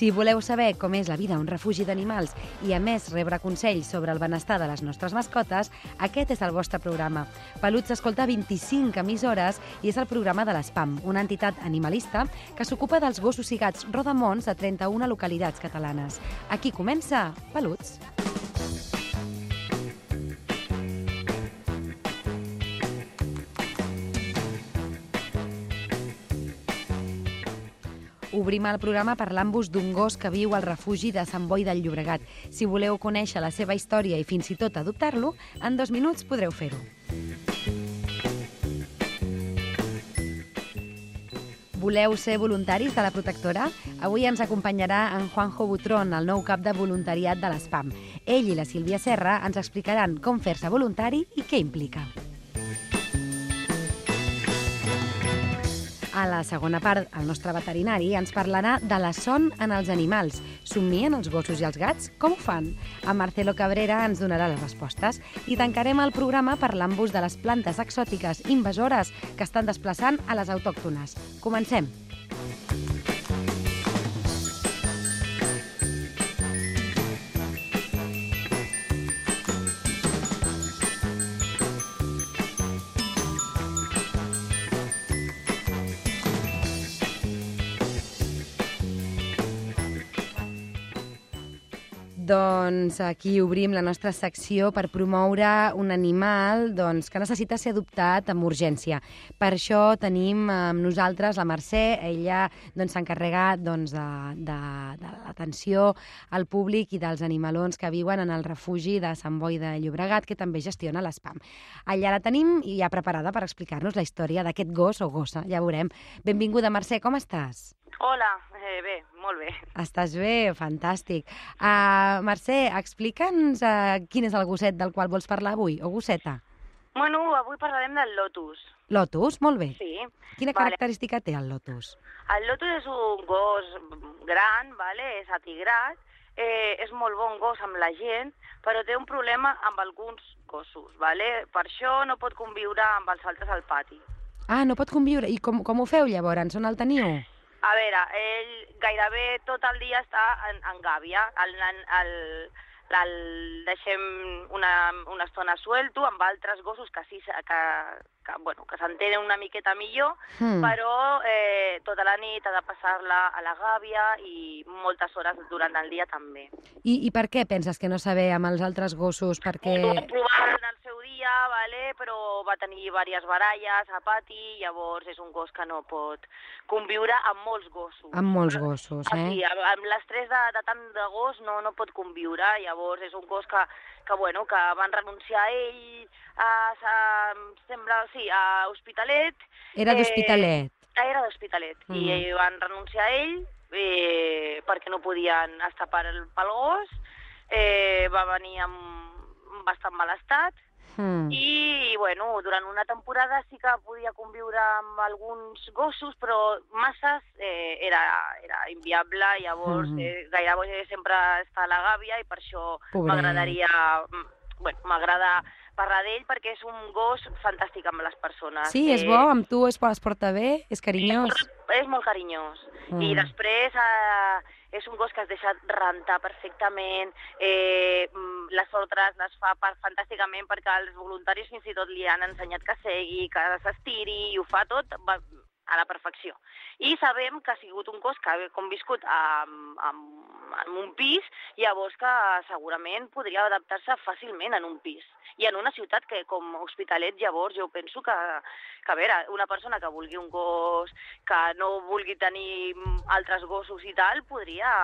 Si voleu saber com és la vida a un refugi d'animals i, a més, rebre consells sobre el benestar de les nostres mascotes, aquest és el vostre programa. Peluts s'escolta 25 emissores i és el programa de l'ESPAM, una entitat animalista que s'ocupa dels gossos i gats rodamons a 31 localitats catalanes. Aquí comença Peluts. Obrim el programa parlant-vos d'un gos que viu al refugi de Sant Boi del Llobregat. Si voleu conèixer la seva història i fins i tot adoptar-lo, en dos minuts podreu fer-ho. Voleu ser voluntaris de la protectora? Avui ens acompanyarà en Juanjo Butrón, el nou cap de voluntariat de l'ESPAM. Ell i la Sílvia Serra ens explicaran com fer-se voluntari i què implica. A la segona part, el nostre veterinari ens parlarà de la son en els animals. Somnien els gossos i els gats? Com ho fan? En Marcelo Cabrera ens donarà les respostes. I tancarem el programa parlant-vos de les plantes exòtiques invasores que estan desplaçant a les autòctones. Comencem. Doncs aquí obrim la nostra secció per promoure un animal doncs, que necessita ser adoptat amb urgència. Per això tenim amb nosaltres la Mercè, ella doncs, s'encarrega doncs, de, de, de l'atenció al públic i dels animalons que viuen en el refugi de Sant Boi de Llobregat, que també gestiona l'ESPAM. Allà la tenim ja preparada per explicar-nos la història d'aquest gos o gossa, ja veurem. Benvinguda, Mercè, com estàs? Hola, eh, bé, molt bé. Estàs bé? Fantàstic. Uh, Mercè, explica'ns uh, quin és el gosset del qual vols parlar avui, o gosseta. Bueno, avui parlarem del Lotus. Lotus? Molt bé. Sí. Quina vale. característica té el Lotus? El Lotus és un gos gran, vale? és atigrat, eh, és molt bon gos amb la gent, però té un problema amb alguns gossos. Vale? Per això no pot conviure amb els altres al pati. Ah, no pot conviure. I com, com ho feu llavors? On el teniu? A veure, ell gairebé tot el dia està en, en gàbia. El, el, el, el deixem una, una estona suelto amb altres gossos que sí que, que, bueno, que s'entenen una miqueta millor, Hmm. però eh, tota la nit ha de passar-la a la gàbia i moltes hores durant el dia també. I, I per què penses que no saber amb els altres gossos? Perquè... Provar en el seu dia, vale? però va tenir diverses baralles a pati, llavors és un gos que no pot conviure amb molts gossos. Amb molts gossos, Ah, Sí, eh? amb, amb l'estrès de, de tant de gos no, no pot conviure, llavors és un gos que, que, bueno, que van renunciar a ell, a, a, sembla, sí, a Hospitalet. Era d'Hospitalet. Eh, era d'Hospitalet, Mhm. i van renunciar a ell eh, perquè no podien estar pel, pel gos, eh, va venir amb bastant mal estat, Hmm. i, bueno, durant una temporada sí que podia conviure amb alguns gossos, però masses eh, era, era inviable, llavors Mhm. eh, gairebé sempre està la gàbia i per això m'agradaria... mm, Bueno, m'agrada parlar d'ell perquè és un gos fantàstic amb les persones. Sí, és Eh, bo, amb tu es, es porta bé, és carinyós. és molt carinyós. Mm. I Mm. després eh, és un gos que es deixa rentar perfectament, eh, mm, les ordres les fa per, fantàsticament perquè els voluntaris fins i tot li han ensenyat que segui, que s'estiri, i ho fa tot a la perfecció. I sabem que ha sigut un gos que ha conviscut en un pis, llavors que segurament podria adaptar-se fàcilment en un pis. I en una ciutat que com Hospitalet, llavors, jo penso que, que a veure, una persona que vulgui un gos, que no vulgui tenir altres gossos i tal, podria...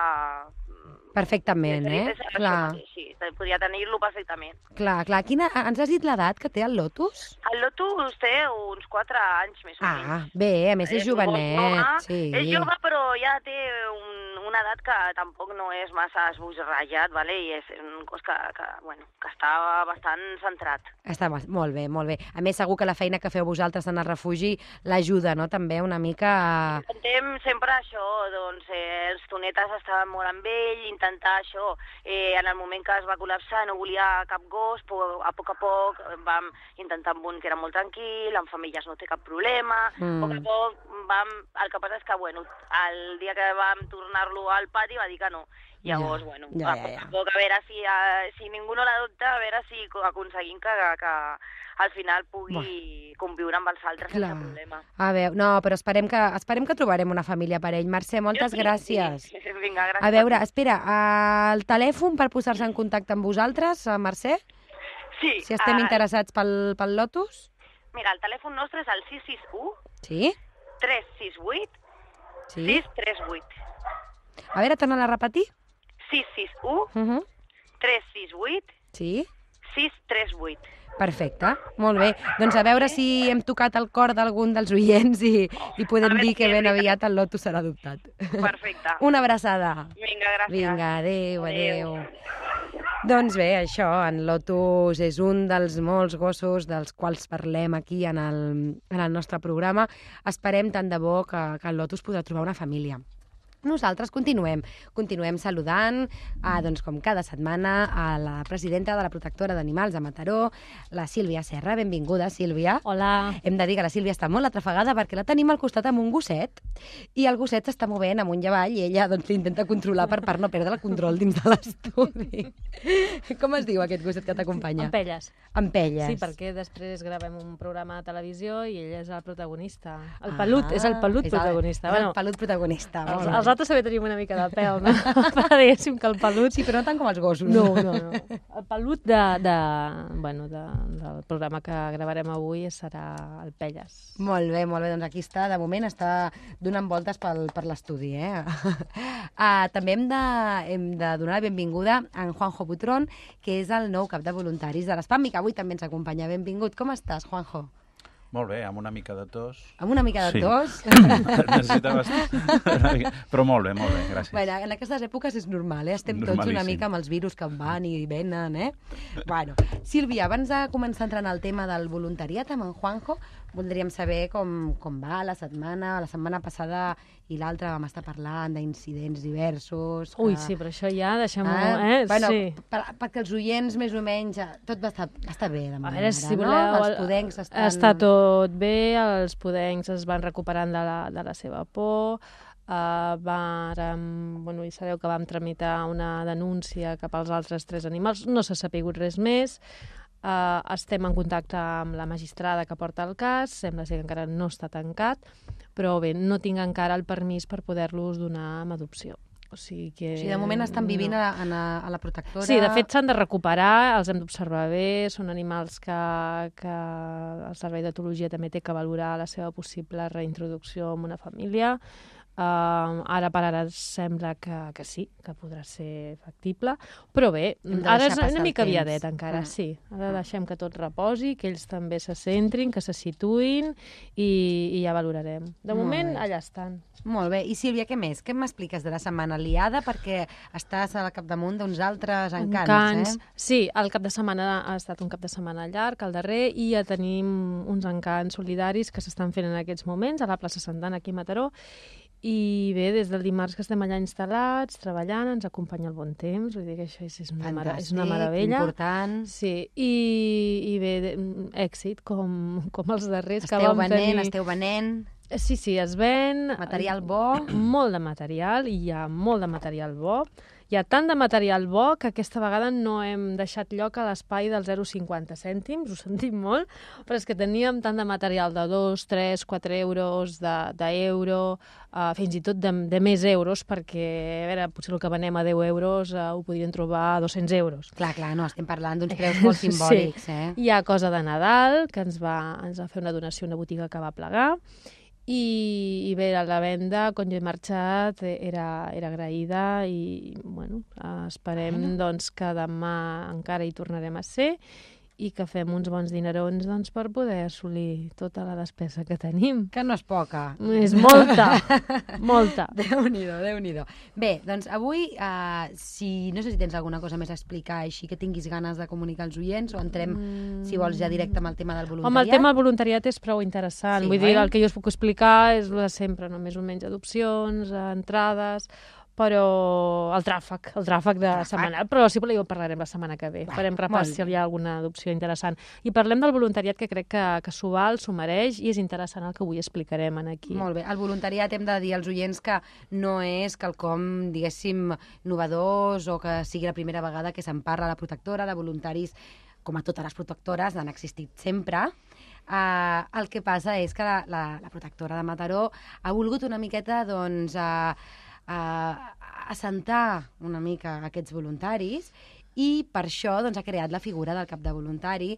Perfectament, eh? Clar, Sí, podria tenir-lo perfectament. clar, clar. Quina, ens has dit l'edat que té el Lotus? El Lotus té uns 4 anys més o Ah, menys. bé, a més és un gos jovenet, jove, sí. És jove, però ja té un, una edat que tampoc no és massa esbojarrajat, vale? i és un cos que, que, bueno, que està bastant centrat. Està molt bé, molt bé. A més, segur que la feina que feu vosaltres en el refugi l'ajuda, no?, també una mica a... Intentem sempre això, doncs, eh, els tonetes estaven molt amb ell, intentar això, eh, en el moment que es va col·lapsar no volia cap gos, però a poc a poc vam intentar amb un que era molt tranquil, amb famílies no té cap problema, Mm. mm. a poc a poc vam... El que passa és que, bueno, el dia que vam tornar-lo al pati va dir que no. Llavors, Ja, bueno, ja, a ja, poc ja. a poc, a veure si, uh, si ningú no l'adopta, a veure si co- aconseguim que, que al final pugui conviure amb els altres Clar. sense problema. A veure, no, però esperem que, esperem que trobarem una família per ell. Mercè, moltes sí, gràcies. Sí. Vinga, gràcies. A veure, espera, el telèfon per posar-se en contacte amb vosaltres, eh, Mercè? sí, Si estem ah, interessats pel, pel Lotus? Mira, el telèfon nostre és el 661 Sí? 368 Sí? 638. A veure, torna a repetir. 661 Uh -huh. 368 Sí? 638. Perfecte, molt bé. Doncs a veure si hem tocat el cor d'algun dels oients i, i podem dir que ben aviat el Lotus serà adoptat. Perfecte. Una abraçada. Vinga, gràcies. Vinga, adéu, Adéu. adéu. Doncs bé, això, en Lotus és un dels molts gossos dels quals parlem aquí en el, en el nostre programa. Esperem tant de bo que, que el Lotus podrà trobar una família. Nosaltres continuem, continuem saludant, eh, doncs com cada setmana, a la presidenta de la Protectora d'Animals de Mataró, la Sílvia Serra. Benvinguda, Sílvia. Hola. Hem de dir que la Sílvia està molt atrafegada perquè la tenim al costat amb un gosset i el gosset s'està movent amunt i avall i ella doncs, l'intenta controlar per, per no perdre el control dins de l'estudi. Com es diu aquest gosset que t'acompanya? Amb pelles. Amb pelles. Sí, perquè després gravem un programa de televisió i ell és el protagonista. El pelut, és el pelut és protagonista. El bueno, pelut protagonista. els, els altres també tenim una mica de pèl, no? Diguéssim que el pelut... Sí, però no tant com els gossos. No, no, no. El pelut de, de, bueno, de, del programa que gravarem avui serà el Pelles. Molt bé, molt bé. Doncs aquí està, de moment està donant voltes pel, per l'estudi. Eh? uh, també hem de, hem de donar la benvinguda a en Juanjo Butrón, que és el nou cap de voluntaris de l'ESPAM i que avui també ens acompanya. Benvingut. Com estàs, Juanjo? Molt bé, amb una mica de tos. Amb una mica de Sí. tos? Mica- Però molt bé, molt bé, gràcies. Bueno, en aquestes èpoques és normal, eh? Estem tots una mica amb els virus que van i venen, eh? Bueno, Sílvia, abans de començar a entrar en el tema del voluntariat amb en Juanjo, voldríem saber com, com va la setmana. La setmana passada i l'altra vam estar parlant d'incidents diversos. Que... Ui, sí, però això ja deixem-ho, Ah, eh? bueno, sí. per, perquè els oients, més o menys, eh, tot va estar, va estar bé, de A moment, veure, si no? voleu... Els podencs estan... Està tot bé, els podencs es van recuperant de la, de la seva por, uh, vàrem, bueno, i sabeu que vam tramitar una denúncia cap als altres tres animals, no s'ha sapigut res més, uh, estem en contacte amb la magistrada que porta el cas, sembla ser que encara no està tancat, però bé, no tinc encara el permís per poder-los donar amb adopció. O sigui que... O sigui, de moment estan vivint no. a, a, la- a la protectora... Sí, de fet s'han de recuperar, els hem d'observar bé, són animals que, que el Servei d'Etologia també té que valorar la seva possible reintroducció en una família. Uh, ara per ara sembla que, que sí, que podrà ser factible, però bé, de ara és una mica temps. aviadet encara, Ah. sí. Ara deixem que tot reposi, que ells també se centrin, que se situïn i, i ja valorarem. De Molt moment, bé. allà estan. Molt bé. I Sílvia, què més? Què m'expliques de la setmana liada? Perquè estàs al capdamunt d'uns altres encants, Encants. eh? Sí, el cap de setmana ha estat un cap de setmana llarg, el darrer, i ja tenim uns encants solidaris que s'estan fent en aquests moments a la plaça Santana, aquí a Mataró, i bé, des del dimarts que estem allà instal·lats, treballant, ens acompanya el bon temps, vull dir que això és, és, una, mara, és una meravella. important. Sí, i, i bé, mm, èxit, com, com els darrers que Esteu vam venent, tenir... esteu venent, Sí, sí, es ven... material bo. Molt de material, i hi ha molt de material bo. Hi ha tant de material bo que aquesta vegada no hem deixat lloc a l'espai dels 0,50 cèntims, ho sentim molt, però és que teníem tant de material de 2, 3, 4 euros, d'euro, de, d'euro, uh, fins i tot de, de més euros, perquè, a veure, potser el que venem a 10 euros uh, ho podrien trobar a 200 euros. Clar, clar, no, estem parlant d'uns preus molt simbòlics, eh? Hi ha cosa de Nadal, que ens va, ens va fer una donació a una botiga que va plegar, i, i bé, a la venda, quan jo he marxat, eh, era, era agraïda i, bueno, esperem Bueno. doncs, que demà encara hi tornarem a ser i que fem uns bons dinerons doncs, per poder assolir tota la despesa que tenim. Que no és poca. És molta, molta. Déu-n'hi-do, déu nhi déu Bé, doncs avui, uh, si no sé si tens alguna cosa més a explicar així que tinguis ganes de comunicar als oients o entrem, mm. si vols, ja directe amb el tema del voluntariat. Home, el tema del voluntariat és prou interessant. Sí, Vull dir, oi? el que jo us puc explicar és el de sempre, no? més o menys adopcions, entrades, però el tràfic, el tràfic de Tràfic. setmanal. Però si voleu parlarem la setmana que ve. Va, Farem repàs si hi ha alguna adopció interessant. I parlem del voluntariat que crec que, que s'ho val, s'ho mereix i és interessant el que avui explicarem en aquí. Molt bé. El voluntariat hem de dir als oients que no és quelcom, diguéssim, novedós o que sigui la primera vegada que se'n parla la protectora de voluntaris com a totes les protectores, han existit sempre. Uh, el que passa és que la, la, la protectora de Mataró ha volgut una miqueta, doncs, uh, uh, assentar una mica aquests voluntaris i per això doncs, ha creat la figura del cap de voluntari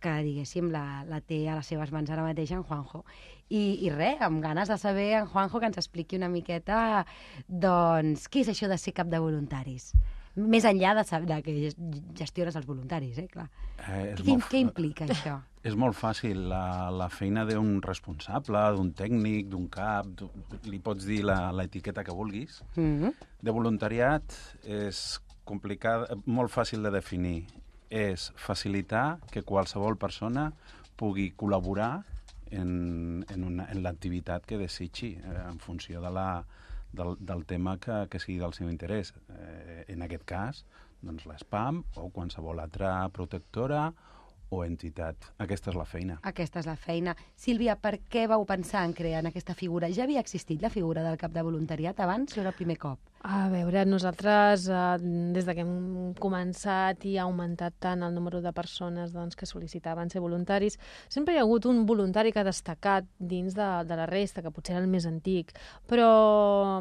que, diguéssim, la, la té a les seves mans ara mateix en Juanjo. I, I res, amb ganes de saber, en Juanjo, que ens expliqui una miqueta, doncs, què és això de ser cap de voluntaris? Més enllà de, de que ges- gestiones els voluntaris, eh, clar. Eh, Què, molt, què implica això? és molt fàcil. La, la feina d'un responsable, d'un tècnic, d'un cap, li pots dir la- l'etiqueta que vulguis. Mm -hmm. De voluntariat és complicat, molt fàcil de definir. És facilitar que qualsevol persona pugui col·laborar en, en, una, en l'activitat que desitgi, eh, en funció de la, del, del tema que, que sigui del seu interès. Eh, en aquest cas, doncs l'ESPAM o qualsevol altra protectora o entitat. Aquesta és la feina. Aquesta és la feina. Sílvia, per què vau pensar en crear en aquesta figura? Ja havia existit la figura del cap de voluntariat abans o era el primer cop? A veure, nosaltres, eh, des de que hem començat i ha augmentat tant el número de persones doncs, que sol·licitaven ser voluntaris, sempre hi ha hagut un voluntari que ha destacat dins de, de la resta, que potser era el més antic. Però,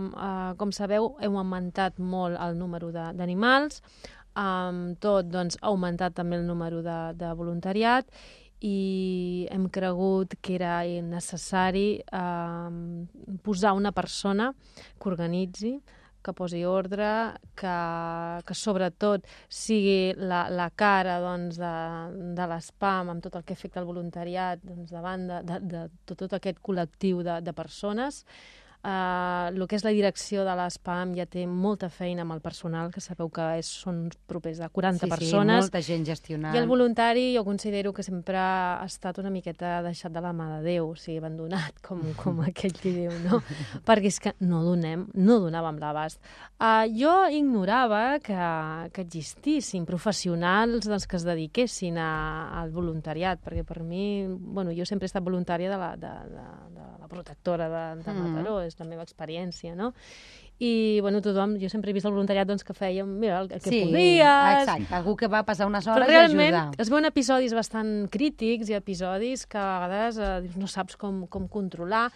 eh, com sabeu, hem augmentat molt el número d'animals, amb tot doncs, ha augmentat també el número de, de voluntariat i hem cregut que era necessari eh, posar una persona que organitzi, que posi ordre, que, que sobretot sigui la, la cara doncs, de, de l'espam amb tot el que afecta el voluntariat doncs, davant de, de, de, tot, tot aquest col·lectiu de, de persones. Uh, el que és la direcció de l'espam ja té molta feina amb el personal, que sabeu que és, són propers de 40 sí, persones. Sí, molta gent gestionant. I el voluntari jo considero que sempre ha estat una miqueta deixat de la mà de Déu, o sigui, abandonat, com, com aquell qui diu, no? Perquè és que no donem, no donàvem l'abast. Uh, jo ignorava que, que existissin professionals doncs, que es dediquessin a, al voluntariat, perquè per mi, bueno, jo sempre he estat voluntària de la, de, de, de la protectora de, de Mhm. Mataró, és la meva experiència, no? I, bueno, tothom, jo sempre he vist el voluntariat doncs, que fèiem, mira, el, el que sí, podies, exacte. Algú que va passar unes però hores i realment ajudar. es veuen episodis bastant crítics i episodis que a vegades eh, no saps com, com controlar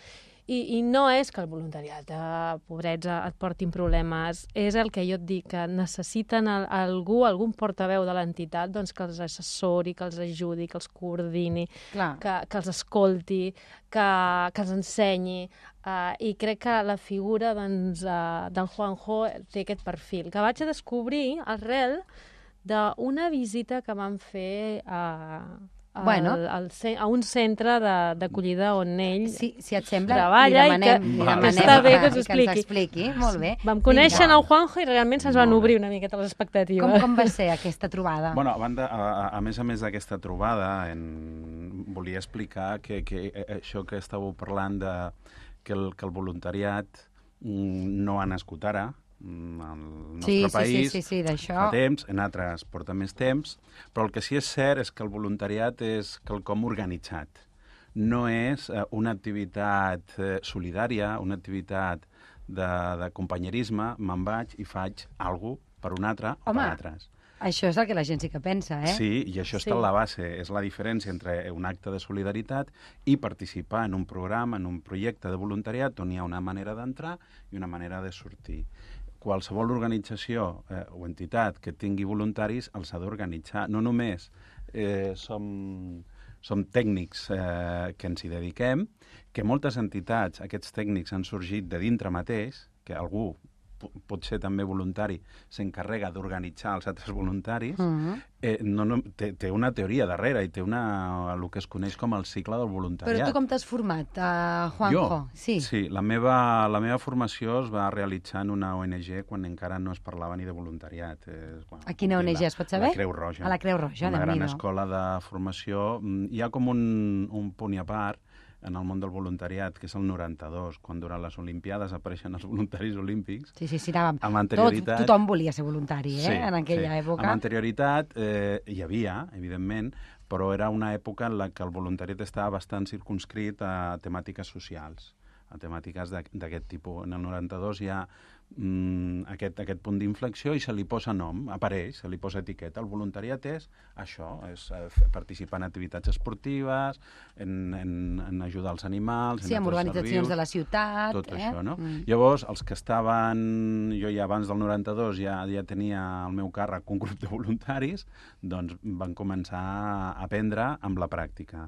i, I no és que el voluntariat, eh, pobrets, eh, et portin problemes, és el que jo et dic, que necessiten el, algú, algun portaveu de l'entitat doncs, que els assessori, que els ajudi, que els coordini, Clar. que, que els escolti, que, que els ensenyi. Uh, I crec que la figura doncs, uh, del Juanjo té aquest perfil, que vaig a descobrir arrel d'una visita que vam fer a, a, Bueno. al, al, a un centre de- d'acollida on ell Si, si et sembla, treballa li i demanem, que- li demanem està bé que, que que expliqui. ens expliqui. Molt bé. vam conèixer Vinga. el Juanjo i realment se'ns van obrir una miqueta les expectatives. Com, com va ser aquesta trobada? Bueno, a, banda, a, a- a més a més d'aquesta trobada, en... volia explicar que, que eh, això que estàveu parlant de que el, que el voluntariat mm, no ha nascut ara, mm, al nostre sí, sí, sí, país, sí, sí, d'això. fa temps, en altres porta més temps, però el que sí és cert és que el voluntariat és quelcom organitzat. No és eh, una activitat eh, solidària, una activitat de, de companyerisme, me'n vaig i faig alguna per un altre o Home, per altres. Això és el que la gent sí que pensa, eh? Sí, i això Sí. està en la base. És la diferència entre un acte de solidaritat i participar en un programa, en un projecte de voluntariat on hi ha una manera d'entrar i una manera de sortir. Qualsevol organització eh, o entitat que tingui voluntaris els ha d'organitzar. No només eh, som, som tècnics eh, que ens hi dediquem, que moltes entitats, aquests tècnics han sorgit de dintre mateix, que algú pot ser també voluntari, s'encarrega d'organitzar els altres voluntaris, Mhm. eh, no, no, té, té una teoria darrere i té una, el que es coneix com el cicle del voluntariat. Però tu com t'has format, uh, Juanjo? Jo? Sí. sí la, meva, la meva formació es va realitzar en una ONG quan encara no es parlava ni de voluntariat. És, bueno, A quina ONG la- es pot saber? La Creu Roja. A la Creu Roja, Una gran escola de formació. Mm, Hi ha com un, un punt i a part en el món del voluntariat, que és el 92, quan durant les Olimpiades apareixen els voluntaris olímpics. Sí, sí, sí, anàvem. Amb Tot, anterioritat... tothom volia ser voluntari, eh, en aquella sí. època. Amb anterioritat eh, hi havia, evidentment, però era una època en la que el voluntariat estava bastant circunscrit a temàtiques socials, a temàtiques d'aquest tipus. En el 92 hi ha mm, aquest, aquest punt d'inflexió i se li posa nom, apareix, se li posa etiqueta. El voluntariat és això, és eh, participar en activitats esportives, en, en, en ajudar els animals... Sí, en altres organitzacions servius de la ciutat. tot eh? això, no? Mm. Llavors, els que estaven... Jo ja abans del 92 ja, ja tenia al meu càrrec un grup de voluntaris, doncs van començar a aprendre amb la pràctica.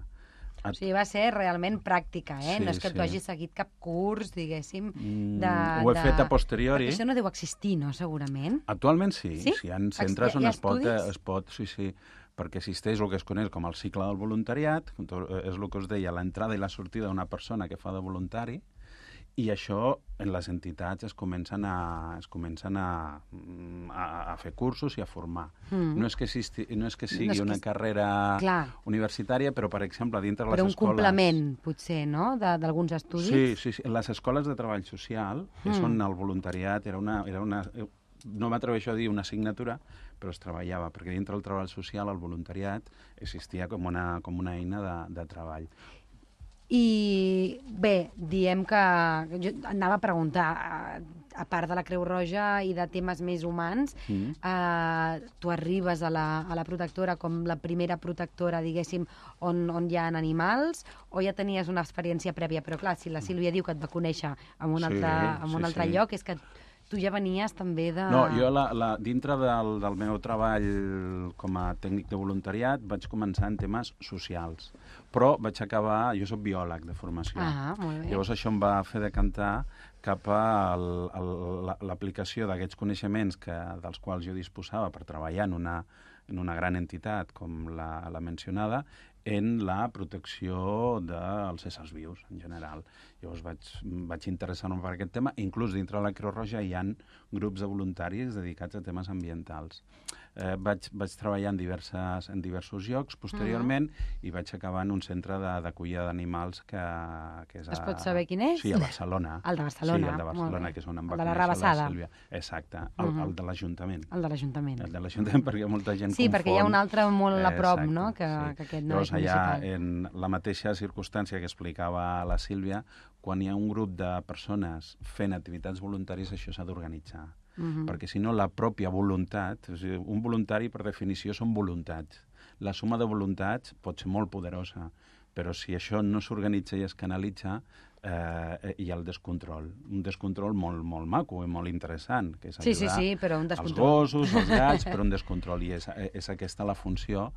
O sigui, va ser realment pràctica, eh? Sí, no és que sí. tu hagis seguit cap curs, diguéssim, Mm, de... ho he de... fet a posteriori. Perquè això no deu existir, no?, segurament. Actualment sí, Sí? sí? hi ha centres Ex- hi on ha es pot, eh, es pot, sí, sí, perquè existeix el que es coneix com el cicle del voluntariat, és el que us deia, l'entrada i la sortida d'una persona que fa de voluntari, i això en les entitats es comencen a, es comencen a, mm, a, a fer cursos i a formar. Mm. No, és que existi, no és que sigui No és que una carrera Clar. universitària, però, per exemple, dintre Però les un escoles... complement, potser, no?, d'alguns estudis. Sí, sí, sí. Les escoles de treball social és Mm. on el voluntariat era una... Era una no m'atreveixo a dir una assignatura, però es treballava, perquè dintre del treball social el voluntariat existia com una, com una eina de, de treball. I bé, diem que... Jo anava a preguntar, a, a part de la Creu Roja i de temes més humans, Mm. eh, tu arribes a la, a la protectora com la primera protectora, diguéssim, on, on hi ha animals, o ja tenies una experiència prèvia? Però clar, si la Sílvia diu que et va conèixer en un Sí, altre, en un sí, altre sí. lloc, és que tu ja venies també de... No, jo la, la, dintre del, del meu treball com a tècnic de voluntariat vaig començar en temes socials, però vaig acabar... Jo sóc biòleg de formació. Ah, molt bé. Llavors això em va fer decantar cap a l'aplicació d'aquests coneixements que, dels quals jo disposava per treballar en una, en una gran entitat com la, la mencionada en la protecció dels éssers vius en general. Llavors vaig, vaig interessar-me per aquest tema. Inclús dintre de la Creu Roja hi han grups de voluntaris dedicats a temes ambientals. Eh, vaig, vaig treballar en, diverses, en diversos llocs posteriorment i vaig acabar en un centre de- d'acollida d'animals que, que és a... Es pot saber quin és? Sí, a Barcelona. El de Barcelona, Sí, el de Barcelona, que és on em El va de la Rabassada. Sílvia. Exacte, el, Mhm. el de l'Ajuntament. El de l'Ajuntament. El de l'Ajuntament, perquè molta gent Sí, confon. perquè hi ha un altre molt a prop, Exacte, no?, que, que aquest no Llavors, és allà, municipal. en la mateixa circumstància que explicava la Sílvia, quan hi ha un grup de persones fent activitats voluntaris, això s'ha d'organitzar. Mhm. Perquè si no, la pròpia voluntat, a dir, un voluntari per definició són voluntats. La suma de voluntats pot ser molt poderosa, però si això no s'organitza i es canalitza, eh, hi ha el descontrol. Un descontrol molt, molt maco i molt interessant, que és Sí, sí, ajudar sí, però un els descontrol. gossos, els gats, però un descontrol. I és, és aquesta la funció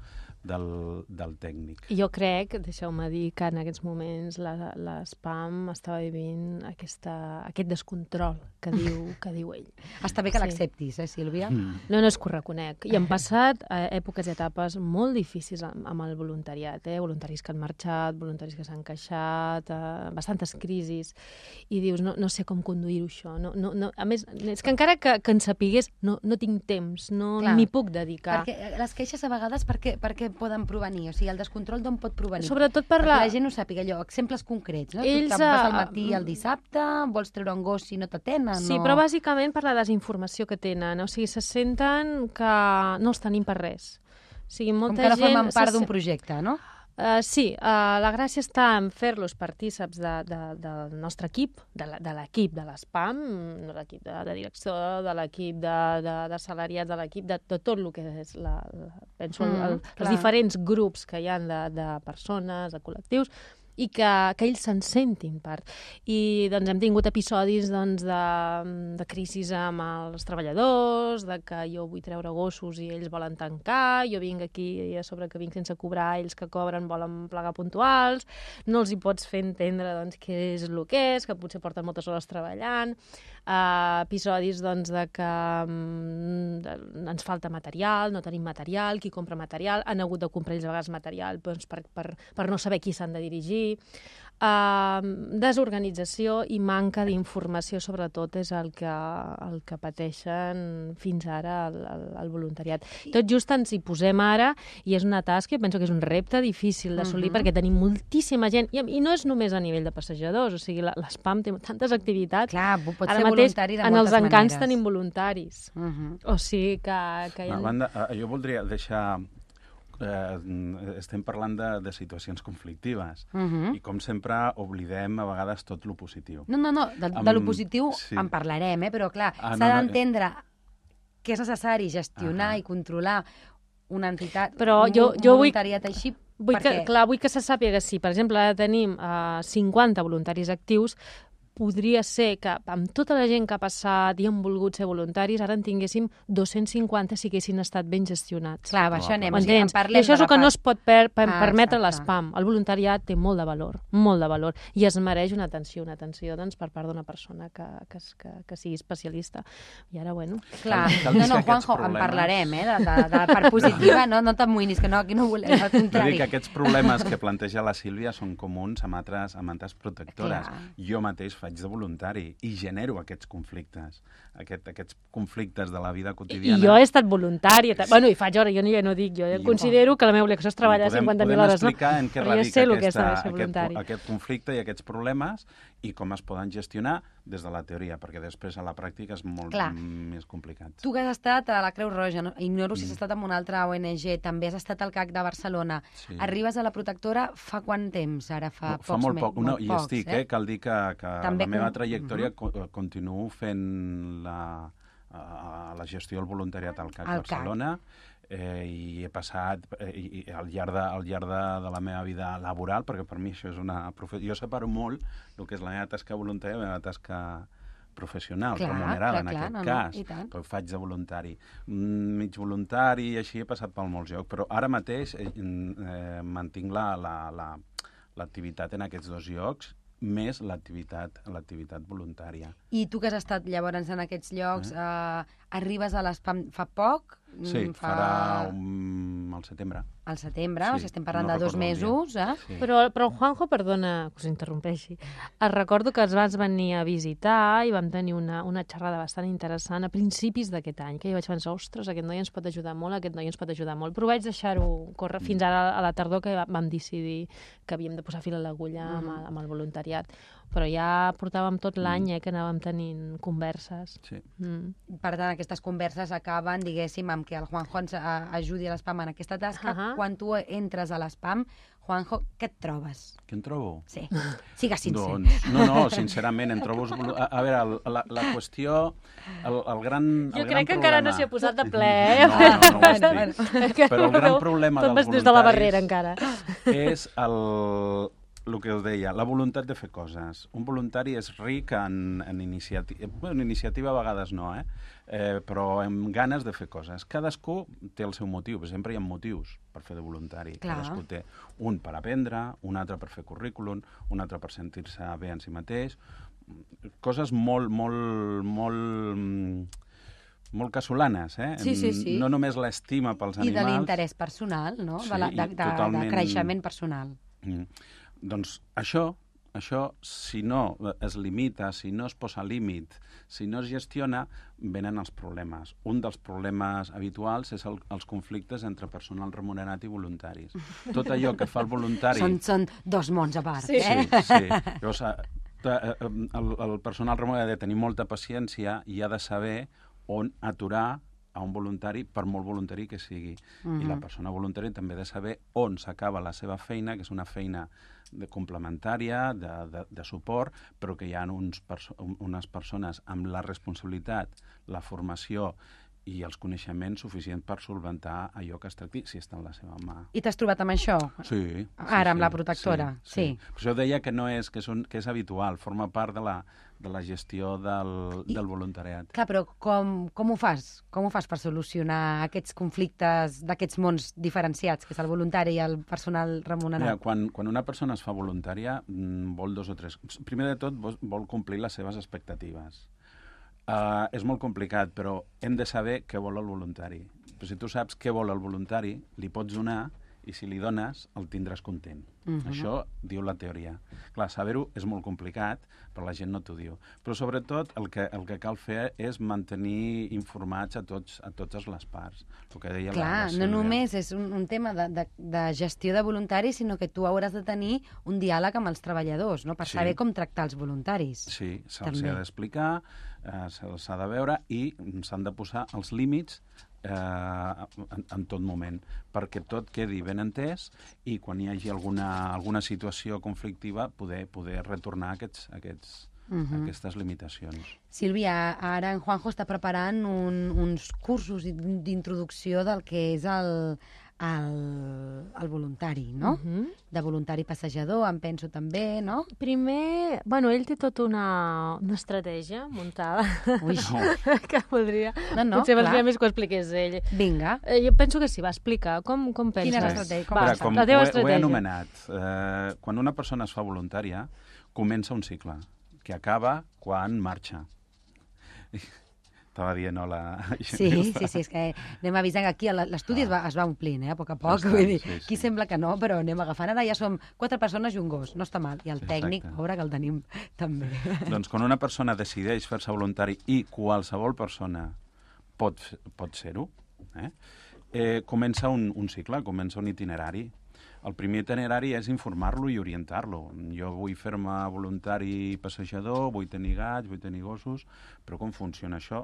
del, del tècnic. Jo crec, deixeu-me dir, que en aquests moments la- l'ESPAM estava vivint aquesta, aquest descontrol que diu, que diu ell. Està bé que Sí. l'acceptis, eh, Sílvia? Mm. No, no és que ho reconec. I han passat eh, èpoques i etapes molt difícils amb, amb el voluntariat, eh? voluntaris que han marxat, voluntaris que s'han queixat, eh, bastantes crisis, i dius, no, no sé com conduir-ho això. No, no, no, a més, és que encara que, que en sapigués, no, no tinc temps, no m'hi puc dedicar. Perquè les queixes a vegades per què, per què poden provenir? O sigui, el descontrol d'on pot provenir? Sobretot per Perquè la... la gent ho sàpiga allò, exemples concrets, no? Ells, tu vas al eh, matí al dissabte, vols treure un gos si no t'atenen, Sí, no? però bàsicament per la desinformació que tenen. O sigui, se senten que no els tenim per res. O sigui, Com molta que no gent... formen part d'un projecte, no? Uh, sí, uh, la gràcia està en fer-los partíceps de, de, del nostre equip, de l'equip de l'ESPAM, de l'equip de, de direcció, de l'equip de, de, de salariats, de l'equip de, de tot el que és la, la, penso, Mm, el, clar. els diferents grups que hi han de, de persones, de col·lectius, i que, que ells se'n sentin part. I doncs, hem tingut episodis doncs, de, de crisis amb els treballadors, de que jo vull treure gossos i ells volen tancar, jo vinc aquí i a sobre que vinc sense cobrar, ells que cobren volen plegar puntuals, no els hi pots fer entendre doncs, què és el que és, que potser porten moltes hores treballant, uh, episodis doncs, de que de, ens falta material, no tenim material, qui compra material, han hagut de comprar ells a vegades material doncs, per, per, per no saber qui s'han de dirigir, Uh, desorganització i manca d'informació, sobretot, és el que, el que pateixen fins ara el, el, el voluntariat. Tot just ens hi posem ara i és una tasca, penso que és un repte difícil d'assolir uh -huh. perquè tenim moltíssima gent, i, i no és només a nivell de passejadors, o sigui, l'ESPAM té tantes activitats. Clar, pot ara ser mateix, voluntari de en els encants maneres. tenim voluntaris. Uh -huh. O sigui que... que ha... banda, eh, jo voldria deixar... Eh, estem parlant de, de situacions conflictives Uh -huh. i, com sempre, oblidem a vegades tot lo positiu. No, no, no, de, de lo positiu sí. en parlarem, eh? però clar, Ah, s'ha no, no, d'entendre que és necessari gestionar Ahà. i controlar una entitat, Però un, jo- un jo vull- voluntariat així, Vull que, clar, vull que se sàpiga que si, per exemple, tenim uh, 50 voluntaris actius, podria ser que amb tota la gent que ha passat i han volgut ser voluntaris, ara en tinguéssim 250 si haguessin estat ben gestionats. Clar, va, això anem. O sigui, en entens? I parlem això és el que no es pot per, per Ah, permetre l'espam. El voluntariat té molt de valor, molt de valor, i es mereix una atenció, una atenció doncs, per part d'una persona que, que, que, que sigui especialista. I ara, bueno, Clar, Cal- cal no, no, Juanjo, en problemes- parlarem, eh, de, de, de part positiva, no, no t'amoïnis, que no, aquí no volem, al Vull dir contrari. que aquests problemes que planteja la Sílvia són comuns amb altres, amb altres protectores. Clar. Jo mateix faig de voluntari i genero aquests conflictes, aquest, aquests conflictes de la vida I quotidiana. jo he estat voluntària. ta- Bueno, i faig hora, jo no, ja no dic, jo I- considero que la meva obligació és treballar podem, 50.000 podem hores, no? explicar en què jo radica sé el que és aquesta, ser aquest, voluntari. aquest conflicte i aquests problemes i com es poden gestionar des de la teoria, perquè després a la pràctica és molt Clar. més complicat. Tu que has estat a la Creu Roja, no? ignoro si has estat amb una altra ONG, també has estat al CAC de Barcelona. Sí. Arribes a la protectora fa quant temps? Ara fa, fa pocs molt poc, no, molt i pocs, estic, eh? Cal dir que, que També la meva trajectòria co continuo fent la, a, la gestió del voluntariat al CAC Al CAC. Barcelona eh, i he passat eh, i, al llarg, de, al llarg de, de la meva vida laboral, perquè per mi això és una. Jo separo molt el que és la meva tasca voluntària i la meva tasca professional, Clar, remunerada clar, en clar, aquest no, no, cas, tant. però ho faig de voluntari. Mm, mig voluntari i així he passat pel molts llocs, però ara mateix eh, eh, mantinc la- la- la- l'activitat la, en aquests dos llocs més l'activitat l'activitat voluntària. I tu que has estat llavors en aquests llocs, eh, arribes a l'ESPAM fa poc? Sí, Mm, farà un... al setembre. Al setembre, Sí, o sigui, estem parlant no de dos mesos, eh? Sí. Però, però Juanjo, perdona que us interrompeixi, et recordo que es vas venir a visitar i vam tenir una, una xerrada bastant interessant a principis d'aquest any, que jo vaig pensar, ostres, aquest noi ens pot ajudar molt, aquest noi ens pot ajudar molt, però vaig deixar-ho córrer fins ara a la tardor que vam decidir que havíem de posar fil a l'agulla amb, el, amb el voluntariat. Però ja portàvem tot l'any eh, que anàvem tenint converses. Sí. Mm. Per tant, aquestes converses acaben, diguéssim, amb que el Juanjo ens eh, ajudi a l'ESPAM en aquesta tasca. Ahà. Quan tu entres a l'ESPAM, Juanjo, què et trobes? Què en trobo? Sí, sigues sincer. Doncs, no, no, sincerament, en trobo... A, a veure, el, la, la qüestió, el, el gran Jo el crec gran que encara no problema- s'hi ha posat de ple, eh? No, no, no ho Bueno, estic. Que Però el no gran problema tot dels des de la barrera, encara. és el, el que us deia, la voluntat de fer coses. Un voluntari és ric en, en iniciativa, bueno, en iniciativa a vegades no, eh? eh? però amb ganes de fer coses. Cadascú té el seu motiu, però sempre hi ha motius per fer de voluntari. Clar. Cadascú té un per aprendre, un altre per fer currículum, un altre per sentir-se bé en si mateix, coses molt, molt, molt mm, molt casolanes, eh? Sí, sí, sí. No només l'estima pels I de animals... l'interès personal, no? Sí, de, la, de, de, de totalment- creixement personal. Mm. Doncs això, això, si no es limita, si no es posa límit, si no es gestiona, venen els problemes. Un dels problemes habituals és el, els conflictes entre personal remunerat i voluntaris. Tot allò que fa el voluntari... Són, són dos mons a part, Sí. eh? Sí, sí. Llavors, eh, eh, el, el personal remunerat ha de tenir molta paciència i ha de saber on aturar a un voluntari, per molt voluntari que sigui. I la persona voluntària també ha de saber on s'acaba la seva feina, que és una feina de complementària, de, de, de suport, però que hi ha uns perso unes persones amb la responsabilitat, la formació i els coneixements suficients per solventar allò que es tracti, si està en la seva mà. I t'has trobat amb això? Sí. sí Ara, amb sí, la protectora, sí. Per això deia que no és, que és, un, que és habitual, forma part de la, de la gestió del, I- del voluntariat. Clar, però com, com ho fas? Com ho fas per solucionar aquests conflictes d'aquests mons diferenciats, que és el voluntari i el personal Mira, remunerat? quan, quan una persona es fa voluntària, mm, vol dos o tres... Primer de tot, vol, vol complir les seves expectatives. Uh, és molt complicat, però hem de saber què vol el voluntari. Però si tu saps què vol el voluntari, li pots donar i si li dones, el tindràs content. Mhm. Això diu la teoria. Clar, saber-ho és molt complicat, però la gent no t'ho diu. Però sobretot el que, el que cal fer és mantenir informats a, tots, a totes les parts. El que deia la, Clar, la no Sílvia. només és un, un tema de, de, de gestió de voluntaris, sinó que tu hauràs de tenir un diàleg amb els treballadors, no? per Sí. saber com tractar els voluntaris. Sí, se'ls ha d'explicar, eh, se'ls ha de veure i s'han de posar els límits eh, en, en tot moment, perquè tot quedi ben entès i quan hi hagi alguna, alguna situació conflictiva poder, poder retornar aquests, aquests, Mhm. aquestes limitacions. Sílvia, ara en Juanjo està preparant un, uns cursos d'in- d'introducció del que és el, el, el voluntari, no? Mhm. De voluntari passejador, em penso també, no? Primer, bueno, ell té tota una, una estratègia muntada Ui, que voldria... No, no, Potser valdria més que ho expliqués ell. vinga. Eh, jo penso que sí, va explicar. Com, com penses? Quina és l'estratègia? Com? Mira, com la teva ho, he, ho he estratègia. anomenat, eh, quan una persona es fa voluntària, comença un cicle, que acaba quan marxa. Estava dient hola. Sí, sí, sí, és que anem avisant aquí a l'estudi es, va, es va omplint, eh, a poc a poc. Bastant, Vull dir, sí, aquí sí. sembla que no, però anem agafant. Ara ja som quatre persones i un gos, no està mal. I el Sí, tècnic, exacte. pobre, que el tenim també. Doncs quan una persona decideix fer-se voluntari i qualsevol persona pot, pot ser-ho, eh? eh, comença un, un cicle, comença un itinerari. El primer itinerari és informar-lo i orientar-lo. Jo vull fer-me voluntari passejador, vull tenir gats, vull tenir gossos, però com funciona això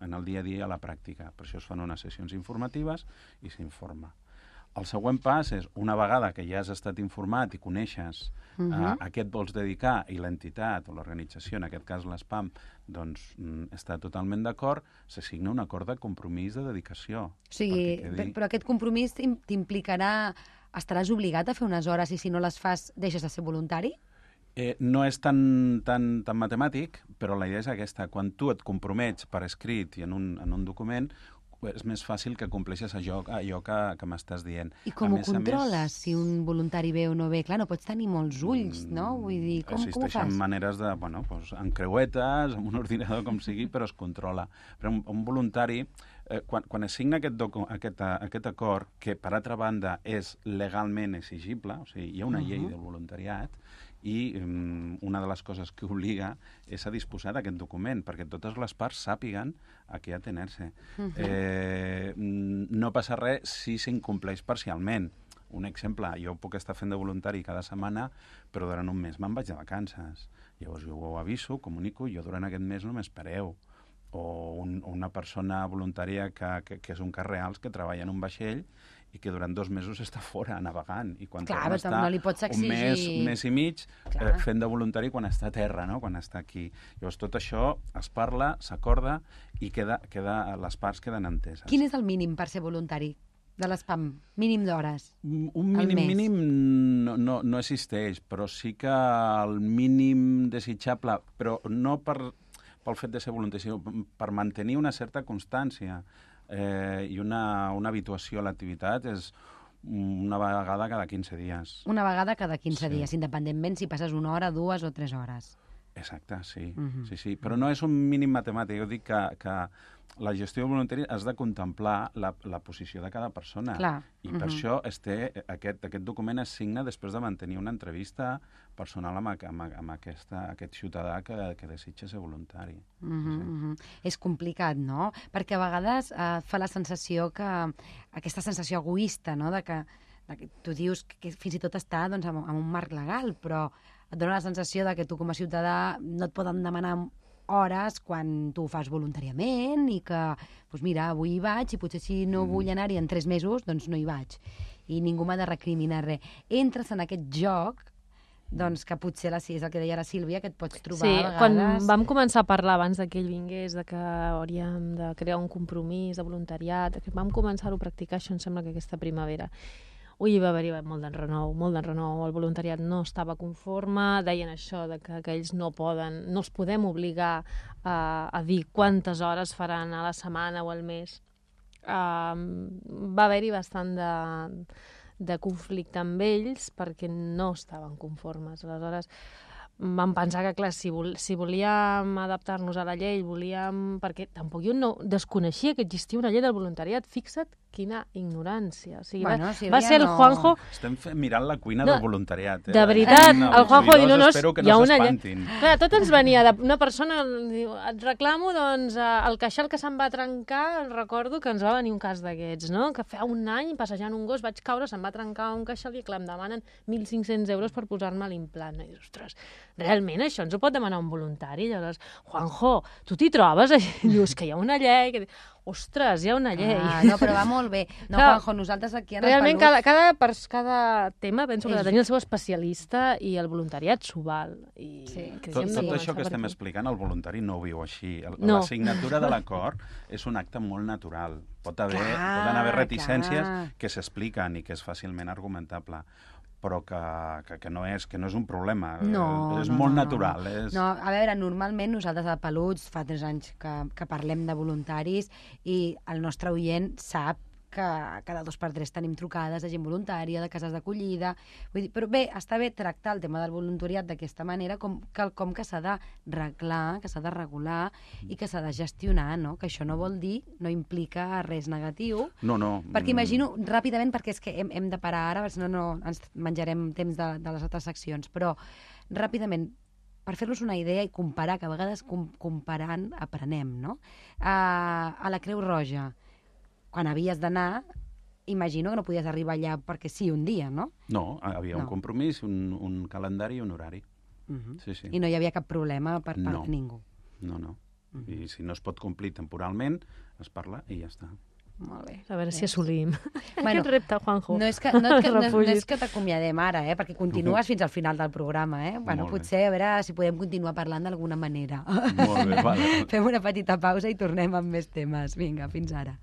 en el dia a dia a la pràctica? Per això es fan unes sessions informatives i s'informa. El següent pas és, una vegada que ja has estat informat i coneixes uh Mhm. -huh. a què et vols dedicar i l'entitat o l'organització, en aquest cas l'ESPAM, doncs mm, està totalment d'acord, se signa un acord de compromís de dedicació. O sigui, per- però aquest compromís t'im- t'implicarà... Estaràs obligat a fer unes hores i si no les fas deixes de ser voluntari? Eh, no és tan, tan, tan matemàtic, però la idea és aquesta. Quan tu et compromets per escrit i en un, en un document, és més fàcil que compleixes allò, allò que, que m'estàs dient. I com A ho més controles, més, si un voluntari ve o no ve? Clar, no pots tenir molts ulls, no? Vull dir, com, com ho Existeixen fas? maneres de, bueno, doncs, amb creuetes, amb un ordinador, com sigui, però es controla. Però un, un voluntari, eh, quan, quan es signa aquest, docu, aquest, eh, aquest acord, que per altra banda és legalment exigible, o sigui, hi ha una llei Mhm. del voluntariat, i um, una de les coses que obliga és a disposar d'aquest document, perquè totes les parts sàpiguen a què atener-se. Mhm. eh, mm, no passa res si s'incompleix parcialment. Un exemple, jo puc estar fent de voluntari cada setmana, però durant un mes me'n vaig de vacances. Llavors jo ho aviso, comunico, jo durant aquest mes no m'espereu. O un, una persona voluntària que, que, que és un cas reals, que treballa en un vaixell i que durant dos mesos està fora navegant i quan Clar, està no li pots un mes, exigir- un mes i mig eh, fent de voluntari quan està a terra, no? quan està aquí. Llavors tot això es parla, s'acorda i queda, queda, les parts queden enteses. Quin és el mínim per ser voluntari de l'ESPAM? Mínim d'hores. Un mínim mínim no, no, no existeix, però sí que el mínim desitjable, però no per, pel fet de ser voluntari, sinó per mantenir una certa constància eh, i una, una habituació a l'activitat és una vegada cada 15 dies. Una vegada cada 15 Sí. dies, independentment si passes una hora, dues o tres hores. Exacte, sí. Mhm. sí, sí. Però no és un mínim matemàtic. Jo dic que, que la gestió voluntària has de contemplar la, la posició de cada persona. Clar. I per Mhm. això es té, aquest, aquest document es signa després de mantenir una entrevista personal amb, amb, amb aquesta, aquest ciutadà que, que desitja ser voluntari. Uh -huh, uh -huh. És complicat, no? Perquè a vegades eh, fa la sensació que... Aquesta sensació egoista, no?, de que, de que tu dius que, que fins i tot està doncs, amb, amb un marc legal, però et dona la sensació de que tu com a ciutadà no et poden demanar hores quan tu ho fas voluntàriament i que, doncs mira, avui hi vaig i potser si no vull anar-hi en tres mesos, doncs no hi vaig. I ningú m'ha de recriminar res. Entres en aquest joc doncs que potser la, és el que deia la Sílvia, que et pots trobar Sí, a quan vegades... vam començar a parlar abans de que ell vingués, de que hauríem de crear un compromís de voluntariat, que vam començar-ho a practicar, això em sembla que aquesta primavera. Ui, va haver-hi molt d'enrenou, molt d'enrenou. El voluntariat no estava conforme, deien això, de que, que ells no poden, no els podem obligar a, a dir quantes hores faran a la setmana o al mes. Um, va haver-hi bastant de, de conflicte amb ells perquè no estaven conformes. Aleshores, vam pensar que, clar, si, vol, si volíem adaptar-nos a la llei, volíem... Perquè tampoc jo no desconeixia que existia una llei del voluntariat. Fixa't quina ignorància. O sigui, Bueno, va, Sílvia, va ser el no- Juanjo... Estem mirant la cuina No, del voluntariat. Eh? de veritat, No, el Juanjo diu, no, no, espero que hi ha no una. Clar, tot ens venia d'una persona, diu, et reclamo, doncs, eh, el queixal que se'm va trencar, recordo que ens va venir un cas d'aquests, no? Que fa un any, passejant un gos, vaig caure, se'm va trencar un queixal i, clar, em demanen 1.500 euros per posar-me l'implant. I dius, ostres, realment això ens ho pot demanar un voluntari? Llavors, Juanjo, tu t'hi trobes? I dius que hi ha una llei, que... Ostres, hi ha una llei. Ah, no, però va molt bé. No, Clar, Juanjo, nosaltres aquí en Realment, el cada, Peluts... cada, pers- cada tema penso que ha És- de tenir el seu especialista i el voluntariat s'ho val. I Sí. que Tot, tot començar això que per estem explicant, el voluntari no ho viu així. El- No. La signatura de l'acord és un acte molt natural. Pot haver, Clar, poden haver reticències clar. que s'expliquen i que és fàcilment argumentable però que, que, que, no és, que no és un problema. No, és no, molt no, natural. No. És... no, a veure, normalment nosaltres a Peluts fa tres anys que, que parlem de voluntaris i el nostre oient sap que cada dos per tres tenim trucades de gent voluntària, de cases d'acollida... Vull dir, però bé, està bé tractar el tema del voluntariat d'aquesta manera com, com que s'ha de reglar, que s'ha de regular i que s'ha de gestionar, no? Que això no vol dir, no implica res negatiu, No, no. perquè mm, imagino, ràpidament, perquè és que hem, hem de parar ara, perquè si no, no ens menjarem temps de, de les altres seccions, però ràpidament, per fer-nos una idea i comparar, que a vegades com, comparant aprenem, no? A, a la Creu Roja, quan havies d'anar, imagino que no podies arribar allà perquè sí un dia, no? No, havia un No. compromís, un, un calendari i un horari. Uh -huh. Sí, sí. I no hi havia cap problema per part No. de ningú. No, no. I si no es pot complir temporalment, es parla i ja està. Molt bé. A veure si assolim Bueno, aquest repte, Juanjo. No és que, no, és que, no, no és que t'acomiadem ara, eh? perquè continues fins al final del programa. Eh? Bueno, Molt bé. potser a veure si podem continuar parlant d'alguna manera. Molt bé, vale. Fem una petita pausa i tornem amb més temes. Vinga, fins ara.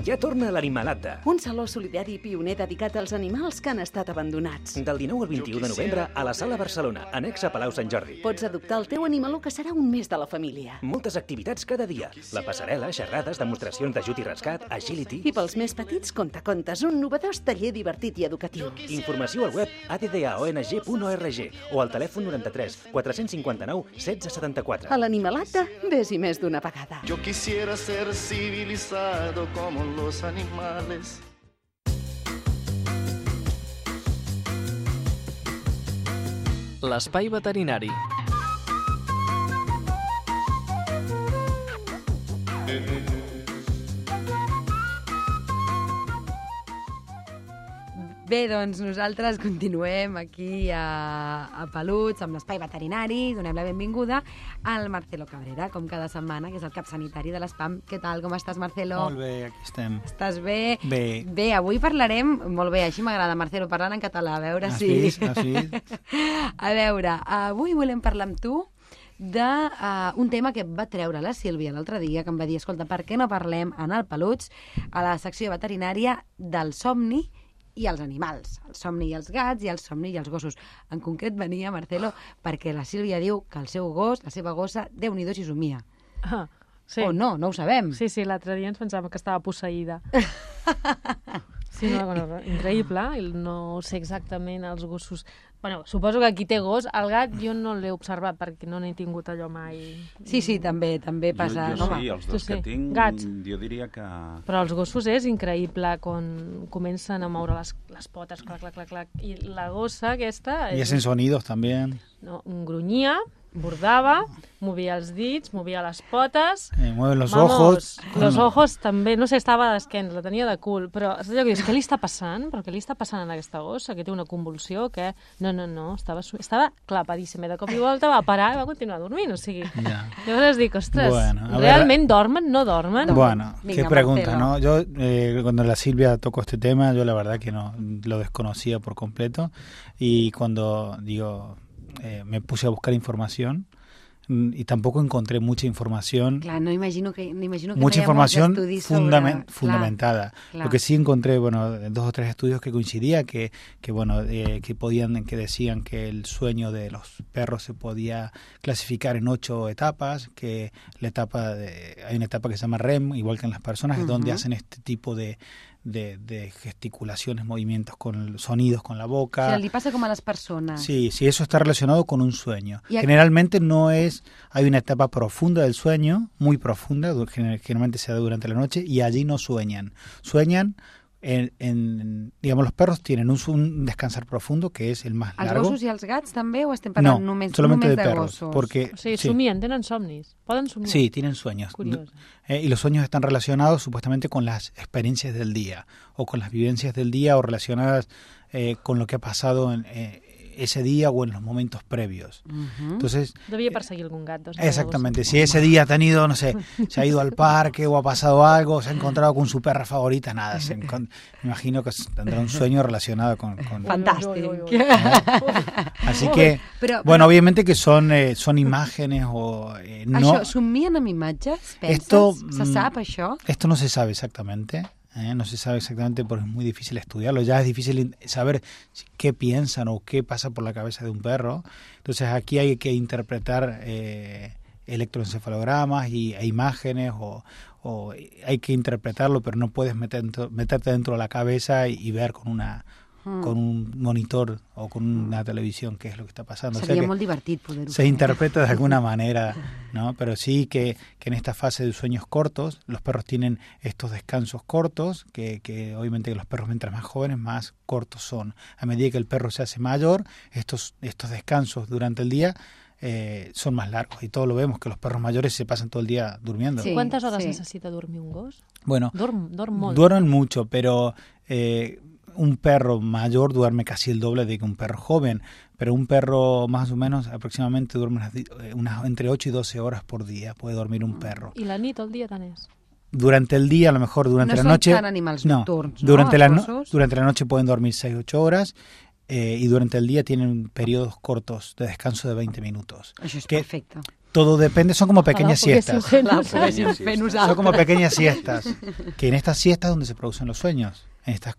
Ja torna l'Animalata. Un saló solidari pioner dedicat als animals que han estat abandonats. Del 19 al 21 de novembre a la Sala Barcelona, annexa Palau Sant Jordi. Pots adoptar el teu animaló que serà un més de la família. Moltes activitats cada dia. La passarel·la, xerrades, demostracions d'ajut i rescat, agility... I pels més petits, contacontes, un novedós taller divertit i educatiu. Informació al web addaong.org o al telèfon 93 459 1674. A l'Animalata, vés-hi més d'una vegada. Yo quisiera ser civilizado como los animales. L'espai veterinari. Bé, doncs nosaltres continuem aquí a, a Peluts, amb l'espai veterinari, donem la benvinguda al Marcelo Cabrera, com cada setmana, que és el cap sanitari de l'ESPAM. Què tal, com estàs, Marcelo? Molt bé, aquí estem. Estàs bé? Bé. Bé, avui parlarem... Molt bé, així m'agrada, Marcelo, parlant en català, a veure Has si... vist? Has vist? a veure, avui volem parlar amb tu d'un uh, un tema que va treure la Sílvia l'altre dia, que em va dir, escolta, per què no parlem en el Peluts, a la secció veterinària del somni i els animals, el somni i els gats i el somni i els gossos. En concret venia, Marcelo, perquè la Sílvia diu que el seu gos, la seva gossa, déu-n'hi-do si somia. Ah, sí. O no, no ho sabem. Sí, sí, l'altre dia ens pensàvem que estava posseïda. Sí, no, bueno, increïble, no sé exactament els gossos... Bueno, suposo que qui té gos, el gat jo no l'he observat perquè no n'he tingut allò mai. Sí, sí, també, també passa. jo, jo home. sí, els dos que sí. tinc, Gats. jo diria que... Però els gossos és increïble quan comencen a moure les, les potes, clac, clac, clac, clac. I la gossa aquesta... Y hacen sonidos también. no, grunyia, bordava, movia els dits, movia les potes... Eh, mueve los Vamos, ojos. Los ojos també, no sé, estava d'esquena, la tenia de cul, però és allò que dius, què li està passant? Però què li està passant a aquesta gossa? Que té una convulsió? Que... No, no, no, estava, estava clapadíssima. I de cop i volta va parar i va continuar dormint, o sigui... Ya. Llavors dic, ostres, Bueno, ver, realment dormen, no dormen? Bueno, Venga, qué pregunta, Marcelo. ¿no? Yo, eh, cuando la Silvia tocó este tema, yo la verdad que no lo desconocía por completo. Y cuando, digo, eh, me puse a buscar información mm, y tampoco encontré mucha información. Clar, no imagino que, no imagino que mucha no información sobre... fundamentada. Lo que sí encontré, bueno, dos o tres estudios que coincidía que, que bueno, eh, que podían, que decían que el sueño de los perros se podía clasificar en ocho etapas, que la etapa de, hay una etapa que se llama REM, igual que en las personas, es donde hacen este tipo de, de, de gesticulaciones, movimientos con sonidos con la O boca. sigui, li passa com a les persones. Sí, sí, eso está relacionado con un sueño. Generalmente no es, hay una etapa profunda del sueño, muy profunda, generalmente se da durante la noche, y allí no sueñan. Sueñan en, en- digamos, los perros tienen un, un descansar profundo, que es el más Els largo. gossos i els gats també o estem No, parlant només, solamente només de perros, gossos? porque O sigui, sí, somien, tenen somnis. Poden somiar. sí, tienen sueños. Eh, y los sueños están relacionados supuestamente con las experiencias del día o con las vivencias del día o relacionadas eh, con lo que ha pasado en eh, ese día o en los momentos previos. Mhm. Entonces, Devia perseguir algun gat. Doncs, exactamente, si ese día ha tenido, no sé, se ha ido al parque o ha pasado algo, se ha encontrado con su perra favorita, nada, se me imagino que tendrá un sueño relacionado con... con- Fantàstic. así que, Però, bueno, obviamente que son, eh, son imágenes o eh, no... Això, somien amb imatges, penses? Esto, Se mm, sap, això? Esto no se sabe exactamente, ¿eh? no se sabe exactamente porque es muy difícil estudiarlo. Ya es difícil saber qué piensan o qué pasa por la cabeza de un perro. Entonces aquí hay que interpretar eh, electroencefalogramas y, e imágenes o, o hay que interpretarlo, pero no puedes meter meterte dentro de la cabeza y ver con una Mm. con un monitor o con una televisión qué es lo que está pasando. O sea que- molt divertit poder-ho se interpreta de alguna manera, ¿no? Pero sí que, que en esta fase de sueños cortos, los perros tienen estos descansos cortos, que, que obviamente los perros mientras más jóvenes, más cortos son. A medida que el perro se hace mayor, estos, estos descansos durante el día eh, son más largos. Y todos lo vemos, que los perros mayores se pasan todo el día durmiendo. Sí. Quantes hores sí. necessita dormir un gos? Bueno, Dorm, duermen mucho, pero eh, un perro mayor duerme casi el doble de que un perro joven, pero un perro más o menos aproximadamente duerme unas, di- eh, unas entre 8 y 12 horas por día, puede dormir un perro. I la nit, el dia tant és? Durante el día, a lo mejor durante No la noche... tan animals no, nocturns, no, durante, la no- durante la noche pueden dormir 6-8 horas eh, y durante el día tienen periodos cortos de descanso de 20 minutos. És que- perfecte. Todo depende, son como pequeñas siestas. Son como pequeñas siestas. Que en estas siestas es donde se producen los sueños. En estas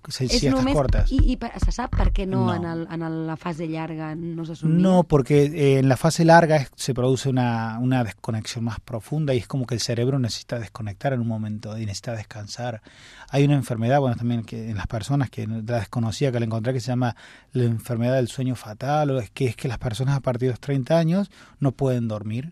només... cortas. I, I per- se sap per què no, No. En, el, en el- la fase llarga no porque eh, en la fase larga es- se produce una, una desconexión más profunda y es como que el cerebro necesita desconectar en un momento y necesita descansar. Hay una enfermedad, bueno, también que en las personas que la desconocía, que la encontré, que se llama la enfermedad del sueño fatal, o es que es que las personas a partir de los 30 años no pueden dormir.